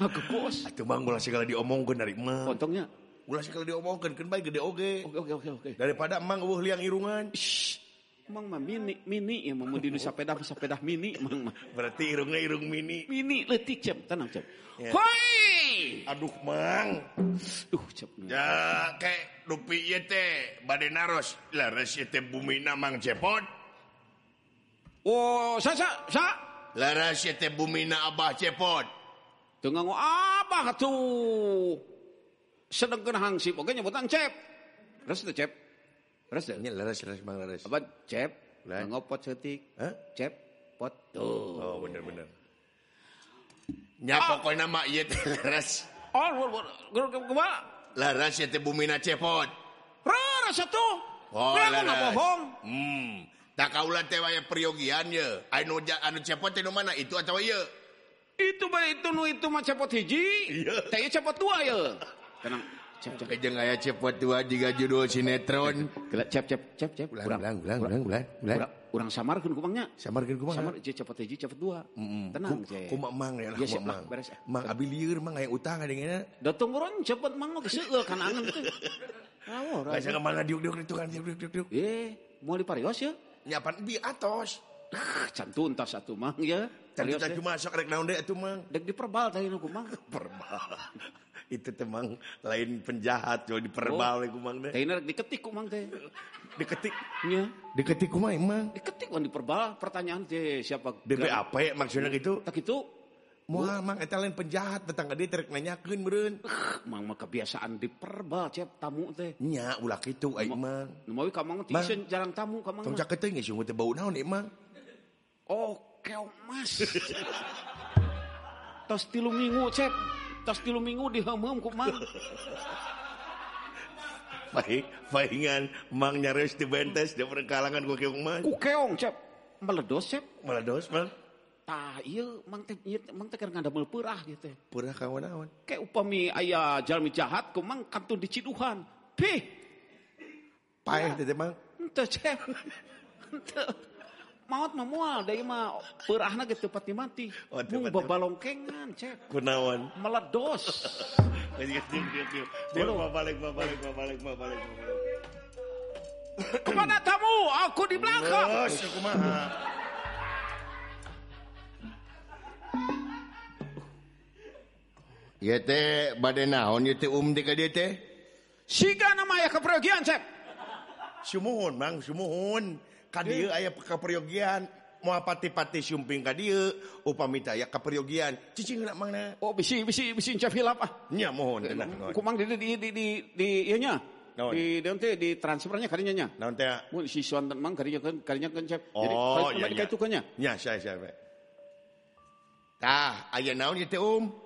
nggak kebos. Itu mang ulah segala diomongkan dari mang. Kontongnya. Ulah segala diomongkan, kan baik gede oke. Oke, oke, oke, oke. Daripada mang uh liang irungan. Shh. Mang mah mini, mini ya mau di nusa pedah, nusa pedah mini, mang mah. Berarti irungnya irung mini. Mini, letik cap, tenang cap. Yeah. Hoi. Aduh mang. Duh cap. Ya kayak dupi yete, badai naros, laras yete bumi namang cepot. Oh, sa, sa, sa. bumina Abah cepot. Tengah Abah tuh. Sedang kena hangsip. Oke nyebutan cep. Res tuh cep. Res tuh. Ini leres, laras bang laras. Apa cep? Ngopot setik. Hah? Cep. Pot. Tuh. Oh, bener, bener. Nya ah! pokoknya mak iya teh leres. Oh, kemana? laras ya teh bumina cepot. Rara satu. Oh, leres. Aku bohong. Hmm. tak kaula teh waya peryogian ye. Anu anu cepot nu mana? Itu atau ye itu bae itu nu itu mah cepot hiji. Teh ye cepot dua ye. Tenang. Cep cep. Jeung aya cepot dua juga judul sinetron. Cep cep cep cep. Ulang ulang ulang ulang ulang ulang. Urang samarkeun kumangnya samarkeun kumang samar je cepot hiji cepot dua tenang je. kumaha mang ya kumaha mang. mang abi lieur mang aya utang dengan da urang cepot mang mah seueur kan angen teh. Oh, Gak kemana diuk-diuk itu kan diuk-diuk. Eh, mau diparios ya? Nyapan bi atos. Ah, Can tuntas atuh mang ya. Ya. cuma sok rek naon deui atuh mang. Dek diperbal tadi nu kumang. Perbal. Itu teh mang lain penjahat coba diperbal ku mang deh. Tadi rek diketik kumang teh. Diketik. Nya. Diketik kumaha emang? Diketik wan diperbal pertanyaan teh siapa? DBAP maksudnya gitu. Tak itu Moal mang eta lain penjahat ka dieu terek nanyakeun meureun. mang mah kebiasaan diperbal cep tamu teh. Nya ulah kitu aing mang. Nu mawi ka mang teh Mang. isen jarang tamu ka mang. Tong cakeut teh geus teh bau naon ieu mang. Oh, keong mas. Tos tilu minggu cep. Tos tilu minggu diheum ku mang. Baik, paingan mang nyareus di bentes di perkalangan ku keung mah. Ku keong cep. Meledos cep. Meledos mang tah ieu mang teh mang teh keur ngandamel peurah kieu gitu. teh. Peurah kawan naon? Kayak upami ayah jalmi jahat kumang kantun diciduhan. Pih. Paeh teh mang. Henteu cek. ente maut memual. moal deui mah peurahna geus teu pati mati. Oh, Mung babalongkengan cek. Kunaon? Meledos. Geus balik, dieu. Dieu balik balik balik balik. Ke mana tamu, Aku di belakang. Oh, kumaha. teh bade naon um keperyogian Moal pati-pati sumping ka dia upamita ya keperyogian cicing heula mangna. oh bisi bisi bisi Cep hilap ah. Nya mohon eh, kumang di di di di di ieu nya? Di daun teh di transfernya kadinya nya? Naon teh mun si suan mang kadinya kan kadinya kan cap jadi oh, kalau kembali ka itu kan nya nya saya saya. Tah aya naon ieu teh um?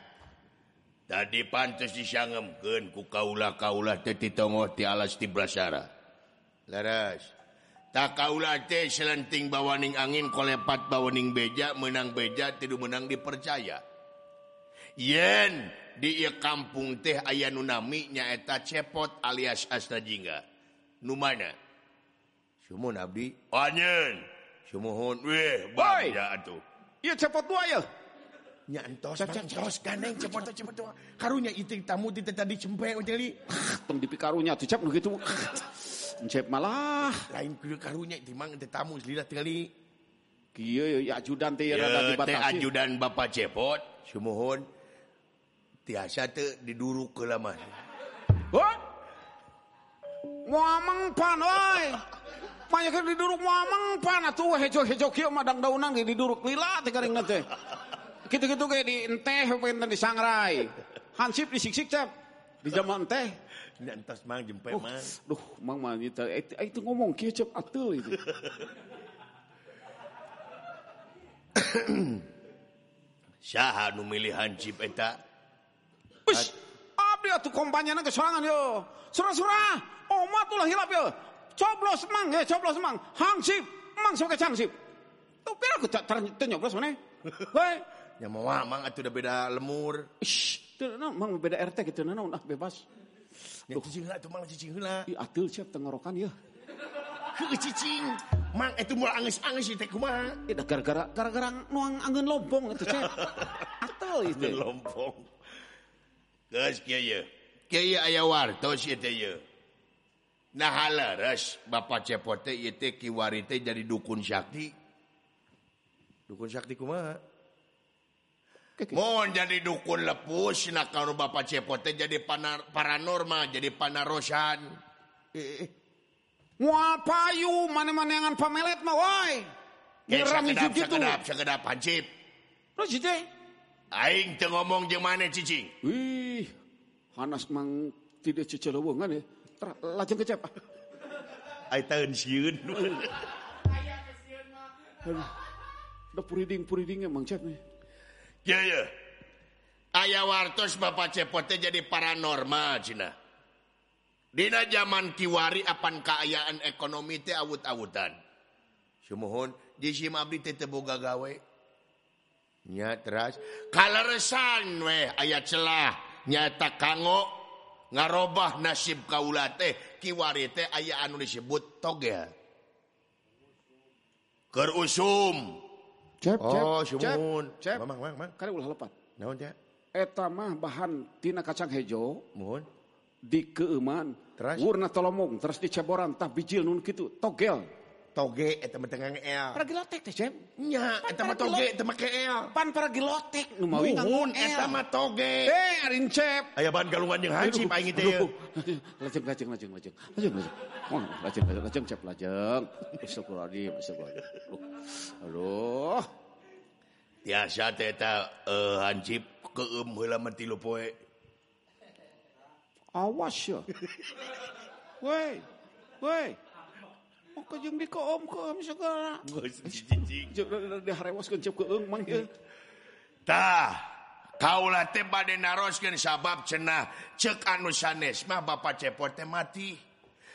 tadi pantes disangemken ku kaula kaulah teti tongo ti alas ti brasara laras. Tak kaula teh selenting bawaning angin kolepat bawaning beja menang beja tidu menang dipercaya. Yen di kampung teh aya nunami nyaeta cepot alias asna jingga. Numana sumun abdi. Oh, Anyen sumuhun weh boy ya atuh. Iya cepot wae Nya entos, cep, entos ganeng cepot cepot. Karunya itu tamu ti tadi cempe ujeli. Tong dipikarunya tuh cep nu gitu. Cep malah. Lain kudu karunya ti mang teh tamu lidah tinggali. Kieu ya ajudan teh rada Ya teh dibatasi. ajudan Bapak Cepot, sumuhun. Tiasa teh diduruk ke lama. Hah? Muamang pan oi. Banyak diduruk muamang pan atuh hejo-hejo kieu madang daunan ge diduruk lila teh karing teh. Gitu-gitu kayak di enteh pengen di sangrai. Hansip disiksik cep. Di zaman teh. Nya entos mang jempe Oh, mang. duh, mang mah itu, itu, itu ngomong kieu cep atul itu. Saha nu milih hansip eta? Wis, abdi atuh kompanyana kesorangan yo. Surah-surah, omat ulah hilap yo. Coblos mang ya, coblos mang. Hansip, mang sebagai hansip. Tuh pira aku tak teu nyoblos mana? Woi, Ya mau ah, mang atuh udah beda lemur. Ish, teu nah, mang beda RT gitu naon ah bebas. Ya cicing lah, tuh mang cicing lah. Iya atul siap tenggorokan ya. Heuh cicing. Mang eh, itu mulai angeus-angeus itu kumaha. Itu gara-gara gara-gara nuang angin lompong itu cek. Atul itu. Angin lompong. Geus kieu ye. Kieu aya wartos ieu teh ye. Nah haleres Bapak Cepote ieu teh kiwari teh jadi dukun sakti. Dukun sakti kumaha? Mohon jadi dukun lepus nah kalau Bapak Cepote jadi panar, paranormal jadi panarosan. Eh, eh. eh. Wah payu mana-mana yang pamelet mah woi. Nyeram hidup gitu. Sekedap, sekedap, pancip. Terus cici. Aing teu ngomong jeung mana cicing. Wih. Hanas mang tidak cici ya. Ter lajeng kecep. ai taun sieun. Aduh. udah puriding-puriding emang cep nih. ayaah wartos Bapak cepote jadi paranormal Cina. Dina zaman Kiwari apan keayaan ekonomi teh awut-awutan. Sumuhun di sim abdi teh teu boga gawe. Nya teras. Kaleresan weh, aya celah. Nyata kango ngarobah nasib kaula teh. Kiwari teh aya anu disebut togel keur usum. mah bahan tina kacang hejo mohon di keman wurna tolomong. Terus diceboran tah bijil nun gitu togel. toge eta mah teu Para Paragilotek teh, Jem. Nya, eta mah toge eta mah keel. Pan paragilotek nu mawi ngangeel. eta mah toge. Eh, arin cep. Aya ban galungan jeung hancip aing teh. Lajeng lajeng lajeng lajeng. Lajeng lajeng. Oh, lajeng lajeng lajeng cep lajeng. Astagfirullahalazim, astagfirullah. Aduh. Tiasa teh eta eh, hancip keum heula mah tilu poe. Awas ya. Woi. Woi. kujung di koom koom segala. Diharewaskan cep keung mang ieu. Tah, kaula teh bade naroskeun sabab cenah cek anu sanes mah bapa cepot teh mati.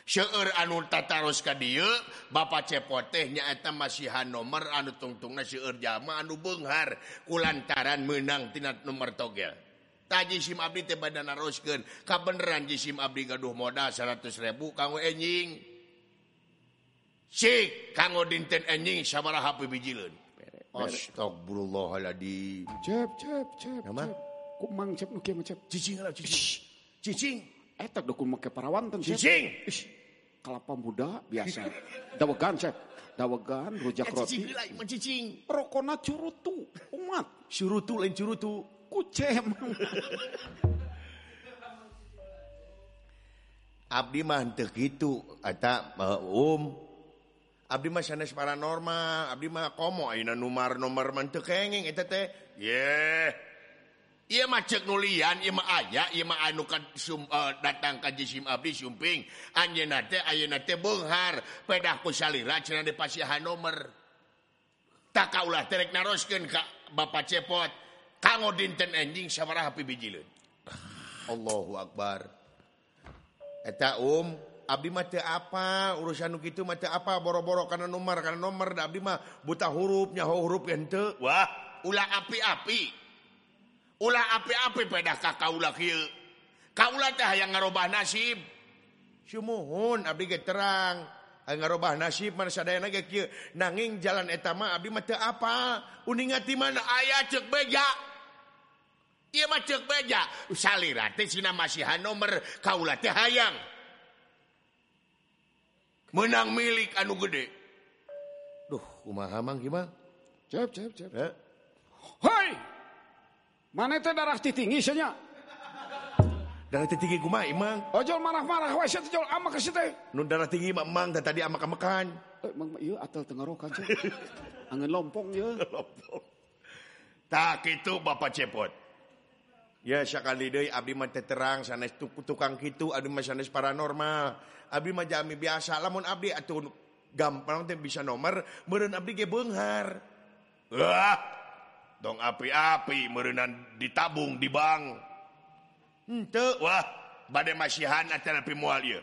Seueur anu tataros ka dieu, bapa cepot teh nyaeta masihan nomor anu tungtungna seueur jalma anu beunghar kulantaran meunang tina nomor togel. Taji sim abdi teh bade naroskeun, kabeneran jisim abdi gaduh modal 100 ribu kanggo enjing. Cik kanggo dinten enjing sabara hape bijileun. Astagfirullahaladzim. Cep, cep, cep. Nama? Kumang cep nu kieu cep. Cicing lah cicing. Cicing. Eta da kumang make parawanten cep. Cicing. Kelapa muda biasa. Dawegan cep. Dawegan rujak roti. Cicing lah cicing. Rokona curutu umat. Curutu lain curutu. Kucem. Abdi mah henteu kitu eta eh, um Abdi mah sanes paranormal, abdi mah komo ayeuna numar nomor manteu kenging eta teh. Ye. Ieu mah ceuk nulian, ieu mah aya, ieu mah anu ka sum, uh, datang ka jisim abdi sumping. Anjeunna teh ayeuna teh beunghar, pedah ku salira cenah dipasihan nomor. Tak kaulah terek naroskeun ka Bapak Cepot. Kango dinten enjing sabaraha pibijileun. Allahu Akbar. Eta um, Abdi mah teu apa? Urusan nu kitu mah teu apa? Boro-boro kana nomor kana nomor Abdi mah buta huruf hurufnya huruf ente Wah. Ulah api-api. Ulah api-api pedah ka kaula kieu. Kaula teh hayang ngarobah nasib. Sumuhun abdi ge terang. Hayang ngarobah nasib mana sadayana ge kieu. Nanging jalan eta mah abdi mah teu apa? Uning ti mana? Aya ceuk beja. Ieu mah ceuk beja. Salira teh cina masihan nomor. Kaula teh hayang. menang milik anu gede. Duh kumaha mang gimana Cep, cep, cep. Eh? Hoi! Mana teh darah titinggi nya? darah tinggi kumaha imang? Oh, ojol marah-marah wae sia ojol amak ka teh? Nu darah tinggi mah emang da tadi amak makan eh, mang ieu atal tengarokan cenah angin lompong ieu. Lompong. Tak itu bapak cepot. Ya sakali deui abdi mah teu terang sanes tukang kitu abdi mah sanes paranormal. Abdi mah jami biasa lamun abdi atuh gampang teh bisa nomor meureun abdi ge beunghar. Wah. Dong api-api meureunan ditabung di bank. Henteu wah bade masihan atuh nepi moal ieu.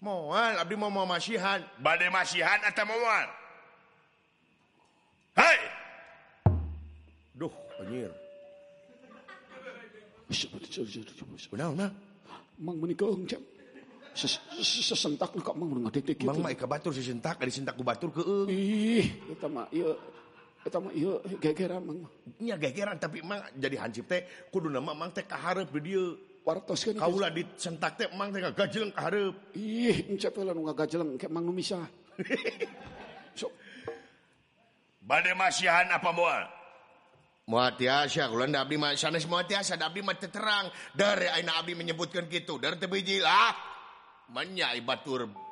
Moal abdi mau mau masihan, bade masihan atuh moal. Hai. Duh, anjir. Unaw na. Mang menikaung cem. Sesentak lu kok mang menengah detik gitu. Mang mah ikabatur sesentak, ada sentak kubatur ke eung. Ih, eta mah ieu eta mah ieu gegeran mang. Nya gegeran tapi mang jadi hansip teh kudu nama mang teh kaharep di dieu. Wartos kan Kaula disentak teh mang teh gajeleng kaharep. Ih, encep lah nu gajeleng ke mang nu misah. Sok. Bade masihan apa moal? muaasa terang. Dari Abdi menyebutkan gitu. Dari ah, nya ai Batur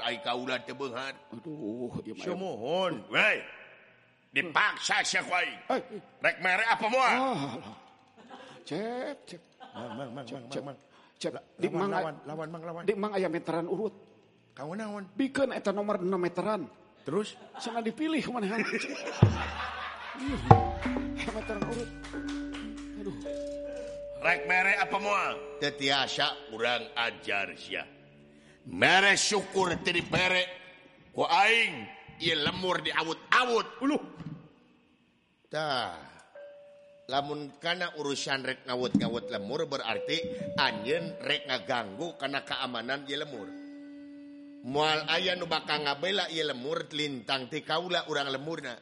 ai kaula teu beunghar aduh ieu mah tebenghar weh dipaksa rek mere apa mual ah, cep cep. Mang mang mang mang cep. di mang lawan lawan mang lawan. di mang aya meteran urut. Kawan naon bikeun eta nomor 6 meteran. Terus? Sana dipilih mana urut Aduh rek mere apa moal teu tiasa urang ajar sia. Mere syukur teu dibere ku aing ieu lemur diawut-awut uluh. Tah. Lamun kana urusan rek ngawut-ngawut lemur berarti anjeun rek ngaganggu kana keamanan ieu lemur. Moal aya nu bakal ngabela ieu lemur lintang ti kaula urang lemurna.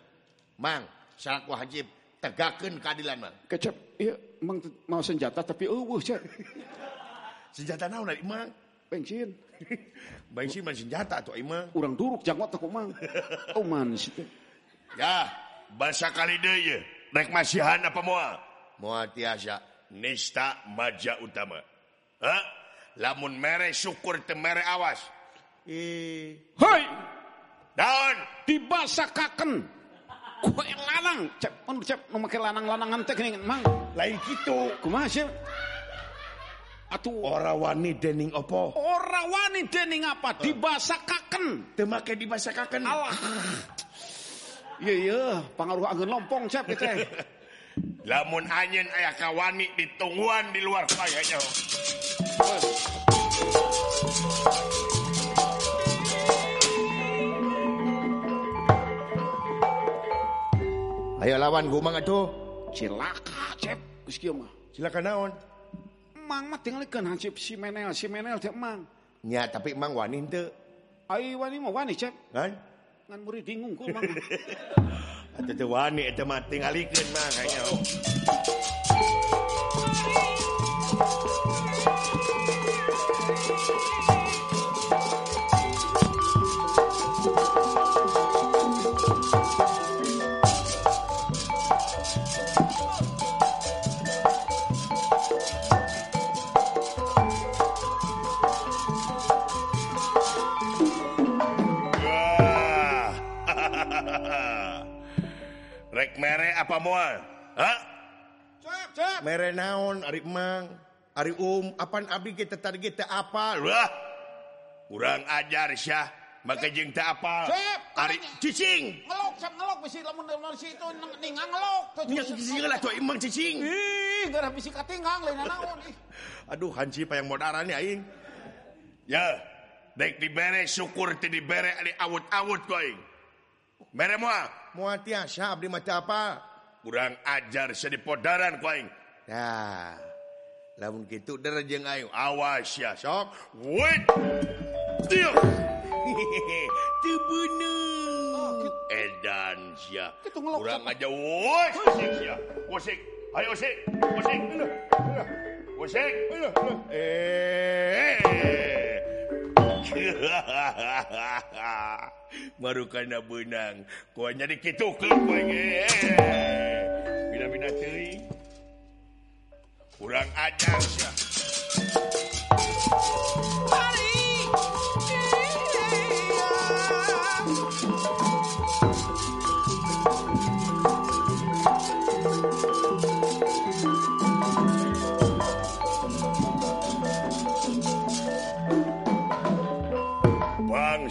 Mang saku hajib tegakkan keadilan mah. Kecep, iya, emang mau senjata tapi oh, eueuh, cek. senjata naon ari mang? Bensin. Bensin mah senjata tuh imang. Urang duruk jangwat teh kumang. oh man situ. Ya, bahasa kali deui rek masihan apa moal? Moal tiasa nista maja utama. Ha? Lamun mere syukur teu mere awas. Eh, hei. Daun dibasakaken. lanang. Lanangan lain kitu. Kumaha sih atuh ora wani dening opo ora wani dening apa? Eh. Dibasakaken. Teu make dibasakaken. Alah. Iya iya. Pangaruh angin lompong cep itu lamun anyen aya kawani ditungguan di luar kayaknya Ayo lawan gue atuh. cilaka cep geus kieu mah. Cilaka naon? Mang mah tingalikeun hancip si Menel, si Menel teh mang. Nya tapi mang wani teu. Ai wani mah wani cep. Kan? Ngan murid bingung ku mang. Atuh teu wani eta mah tingalikeun mang kayaknya. Oh. rek mere apa moal? Ha cep cep mere naon Ari emang Ari Um apaan Abdi kita target apa Wah! Kurang ajar Syah. Maka jeung teu apa Ari cicing. Ngelok sap ngelok bisi lamun lamun situ ningang ngelok. Ningang cicing lah tuh imang cicing. Ih gara bisi katinggang lain naon ih. Aduh hanci payang modaran ya aing? Ya dek dibere syukur ti dibere ali awut-awut kau aing. mere muati asya abdi mata apa? Kurang ajar sedih ku kuing nah lamun gitu derajeng ayu awas ya sok. Wait. Tiup tebenung edan sia. Kurang aja. Woi sik sia. Wosik ayo sik wosik wosik eh. baru karena benang kunya dikitu eh. kurang ada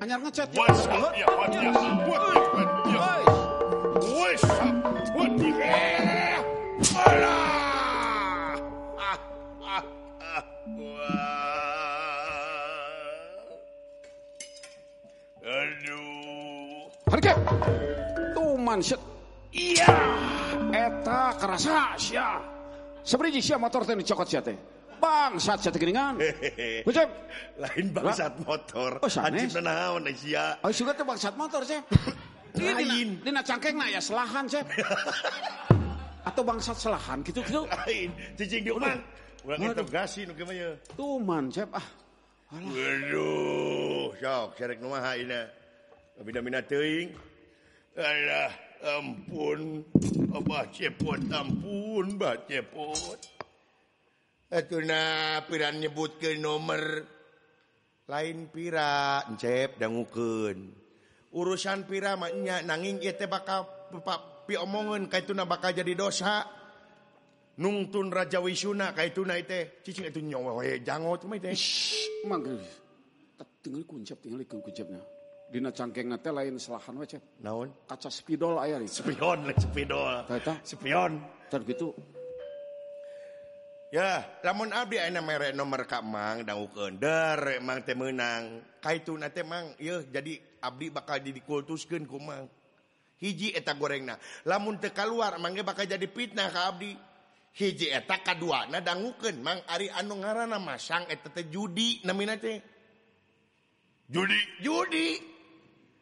Anyar ngecat. Wes, ya, wes, wes, wes, Aduh. Harga. Tuman set. Iya. Eta kerasa sia. Sebriji sia motor teh dicokot sia teh. bangsat saya tegeningan. Kucuk. Lain bangsat motor. Oh, sanes. Anjir naon sia. Oh, sudah teh bangsat motor, Cep. Lain. Dina, dina cangkengna ya selahan, Cep. Atau bangsat selahan gitu-gitu. Lain. Cicing di umang. Ulah eta gasi nu kieu mah ye. Tuman, Cep. Ah. Waduh, sok cerek numaha ieu. Bina-bina teuing. Alah, ampun. Abah cepot, ampun, bah cepot. Atuna piran nyebut ke nomor lain pira encep dangukeun. Urusan pira mah nya nanging ieu teh bakal pak pi omongeun kaituna bakal jadi dosa. Nungtun Raja Wisuna kaituna teh cicing itu nyawa we jangot mah teh. mangga. Tak tinggal kuncap, tinggal kuncapnya. Dina cangkengna teh lain selahan we, Cep. Naon? Kaca spidol aya nih. Spion, lah, spidol. Eta. Spion. Tar gitu. Ya, lamun abdi ayeuna mere nomor ka Mang dangukeun. Der Mang teh meunang. Kaituna teh Mang yeuh jadi abdi bakal didikultuskeun ku Mang. Hiji eta gorengna. Lamun teu kaluar Mang bakal jadi fitnah ka abdi. Hiji eta kaduana dangukeun Mang ari anu ngaranna masang eta teh judi namina teh. Judi, judi.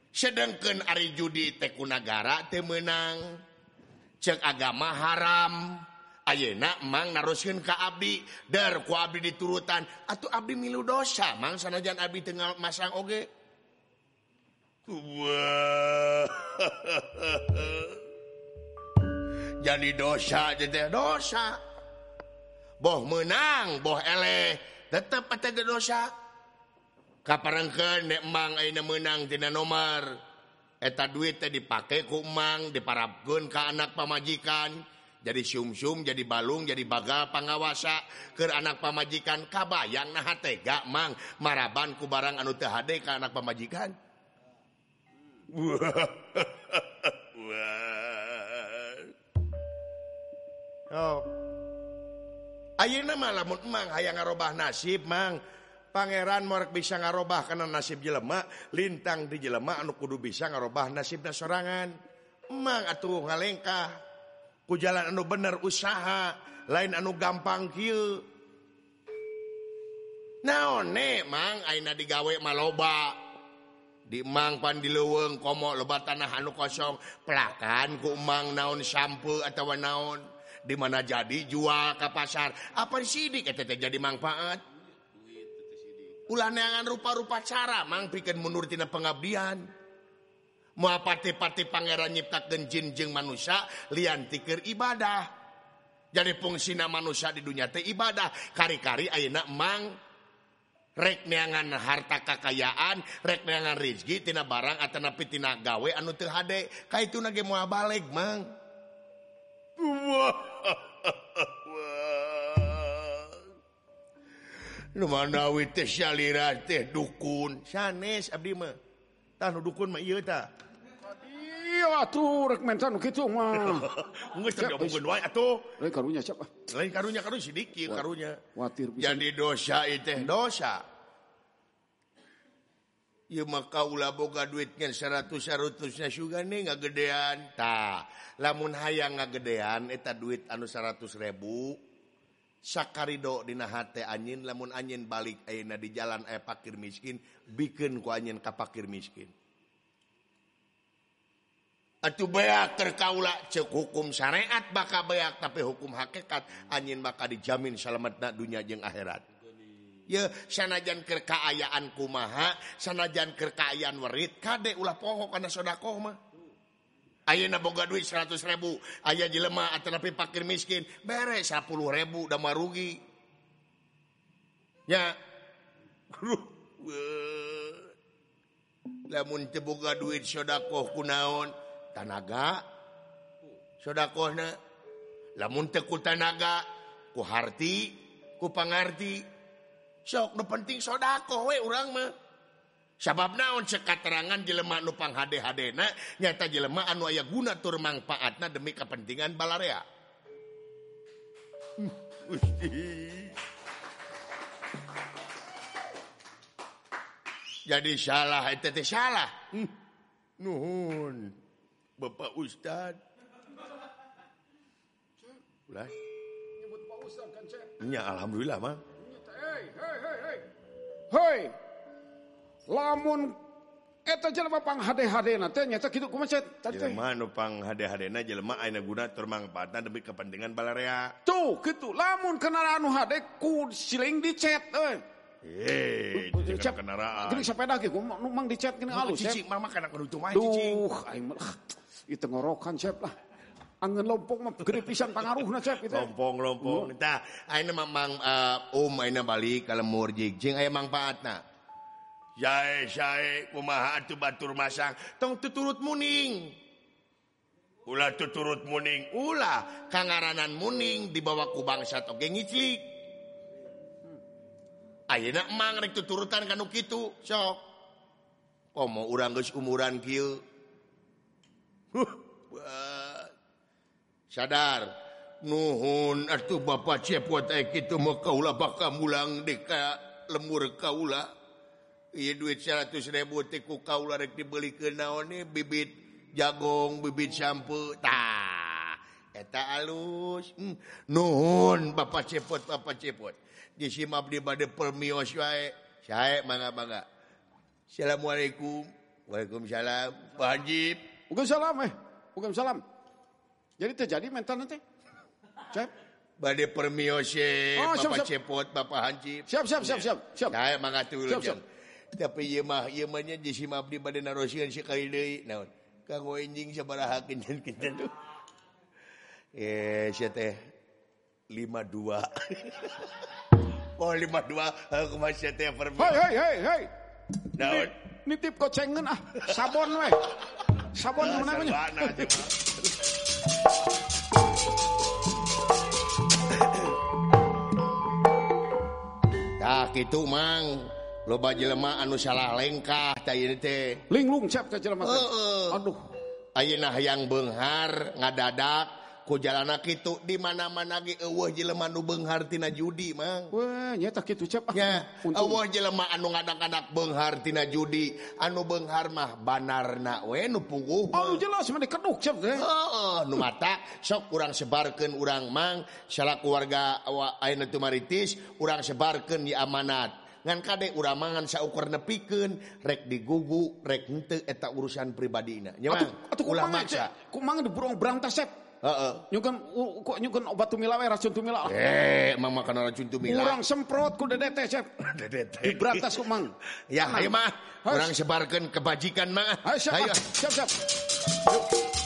Sedengkeun ari judi teh ku nagara teh meunang. Cek agama haram. Ayeuna mang narusin ka Abdi. Darku Abdi diturutan. Atau Abdi milu dosa mang sanajan Abdi teu masang oge. Jadi dosa jadi dosa. Boh menang boh ele tetap ada dosa. Kaparengkeun nek mang ayeuna menang tina nomor eta duit teh dipake ku emang diparapkeun ka anak pamajikan. jadi sum-sum jadi balung jadi baga pengawasa ke anak pamajikan kabayang nah tega mang. Maraban ku barang anu teh hade ka anak pamajikan. Oh. Ayeuna mah lamun emang hayang ngarobah nasib mang. Pangeran morek bisa ngarobah karena nasib jelema lintang di jelema anu kudu bisa ngarobah nasibna sorangan. Emang atuh ngalengkah. ku jalan anu bener usaha lain anu gampang kill naon mang aina digawe maloba dimang pan dileweng komo lebat tanah anu kosong. Pelakan ku emang naon sampo atau naon. Di mana jadi jual ke pasar. Apa sidik eta teh jadi manfaat? Ulah neangan rupa-rupa cara mang pikeun mundur tina pengabdian. mua pati-pati Pangeran nyiptakan jinjeng manusia lian tikir ibadah. Jadi fungsina manusia di dunia teh ibadah. Kari-kari ayeuna emang rek neangan harta kekayaan rek neangan rezeki tina barang atanapi tina gawe anu teu hade. Kaituna ge moal balik mang. Lumanawi teh salira teh dukun. Sanes abdi mah. Tah nu dukun mah ieu tah. Iya atuh rek mentan kitu mah. Geus diomongkeun wae atuh. Lain karunya siapa? Lain karunya karunya sidik ieu karunya. Watir pisan. Jadi dosa ieu teh dosa. Ieu mah kaula boga duit ngan 100-100 na nih ngagedean. Tah, lamun hayang ngagedean eta duit anu 100 ribu sakarido dina hate anjin lamun anjin balik ayeuna di jalan aya pakir miskin bikin ku anjin ka pakir miskin. Atuh beak keur kaula ceuk hukum syariat baka beak tapi hukum hakikat anjin maka dijamin salametna dunya jeung akhirat. Ye sanajan keur kaayaan kumaha sanajan keur kaayaan werit kade ulah poho kana sedekah mah. Ayeuna boga duit 100 ribu. Ayah jelema tapi pakir miskin. Bere 10.000 ribu damar rugi. Ya. Lamun teboga duit sodakoh kunaon. Tanaga. Sodakohna. Lamun teku tanaga. Ku harti. Ku pangarti. Sok nu penting sodakoh we urang mah. Sabab naon sekaterangan jelema nu panghade-hadena nyata jelema anu aya guna tur mangpaatna demi kepentingan balarea. Jadi salah itu teh salah. Hmm. nuhun. Bapak ustad. Kan, nya alhamdulillah mah. Hei, hei, hei, hei. Hei. lamun eta jelema panghade-hadena teh nyata kitu kumaha tadi teh jelema nu panghade-hadena jelema aya guna tur mangpaatna demi kepentingan balarea tuh gitu lamun kendaraan hade ku siling dicet euy eh Yeay, kendaraan. Gini sepeda gitu, numpang dicet gini halus. Cici, mama kena kudu mah cici. Duh, aing mah ah, itu ngorokan cep lah. Angin lompong mah gede pisan pangaruhna cep itu. Lompong lompong. Tah, ayeuna mah Mang eh, Um ayeuna balik ka lemur jigjing aya manfaatna. Yae syae kumaha atuh batur masang tong tuturut muning. Ulah tuturut muning, ulah kangaranan muning dibawa ku bangsa oge ngiclik. Ayeuna emang rek tuturutan kanu kitu, sok. Komo urang geus umuran kieu. Huh, sadar nuhun atuh Bapak cepot kitu mah kaula bakal mulang deka lemur kaula. ieu duit 100 ribu tiku kaula rek dibeli ke naonnya bibit jagong, bibit sampo. Tah, eta alus. Hmm. nuhun bapak cepot, bapak cepot. disimap abdi bade permios wae. Sae mangga-mangga. Assalamualaikum. Waalaikumsalam. Pak Haji. salam eh. bukan salam Jadi terjadi mental nanti. Cep. Bade permiose, eh. oh, bapak siap, cepot, bapak hancip. Siap, siap, siap, siap. siap. Nah, mangatur. Siap, siap. siap. tapi yemah yemahnya jisi mabdi pada narosian si kali deui. Naon? Kanggo enjing sabaraha kinten kinten tuh. Eh sia teh 52 oh 52 aku masih teh permen? Hei hei hei hei. Naon? Nitip kocengan ah sabon we. Sabon nah, mana namanya Nah, gitu, Mang. loba jelema anu salah lengkah cai ieu teh. Linglung cep ka jelema. Aduh Ayeuna hayang beunghar ngadadak ku jalana kitu di mana-mana ge eueuh jelema nu beunghar tina judi mang. Wah, nya tah kitu cap. Ah. Nya, eueuh jelema anu ngadak-ngadak beunghar tina judi, anu beunghar mah banarna we nu puguh. Oh, jelas mah dikeduk cap teh Heeh, nu mata sok urang sebarkeun urang mang salah keluarga ayeuna tumaritis urang sebarkeun di amanat. ngan kade urang mangan saukur nepikeun rek digugu rek henteu eta urusan pribadina nyemang atuh ulah maksa kumaha burung berang heeh Uh, uh. kok nyukan obat tumila we racun tumila. Eh, emang makan racun tumila. Urang semprot ku dedete, Chef. dedete. Diberantas ku, Mang. Ya, ayo mah. Urang sebarkeun kebajikan mah. Ayo, Chef. Ayo. Yuk.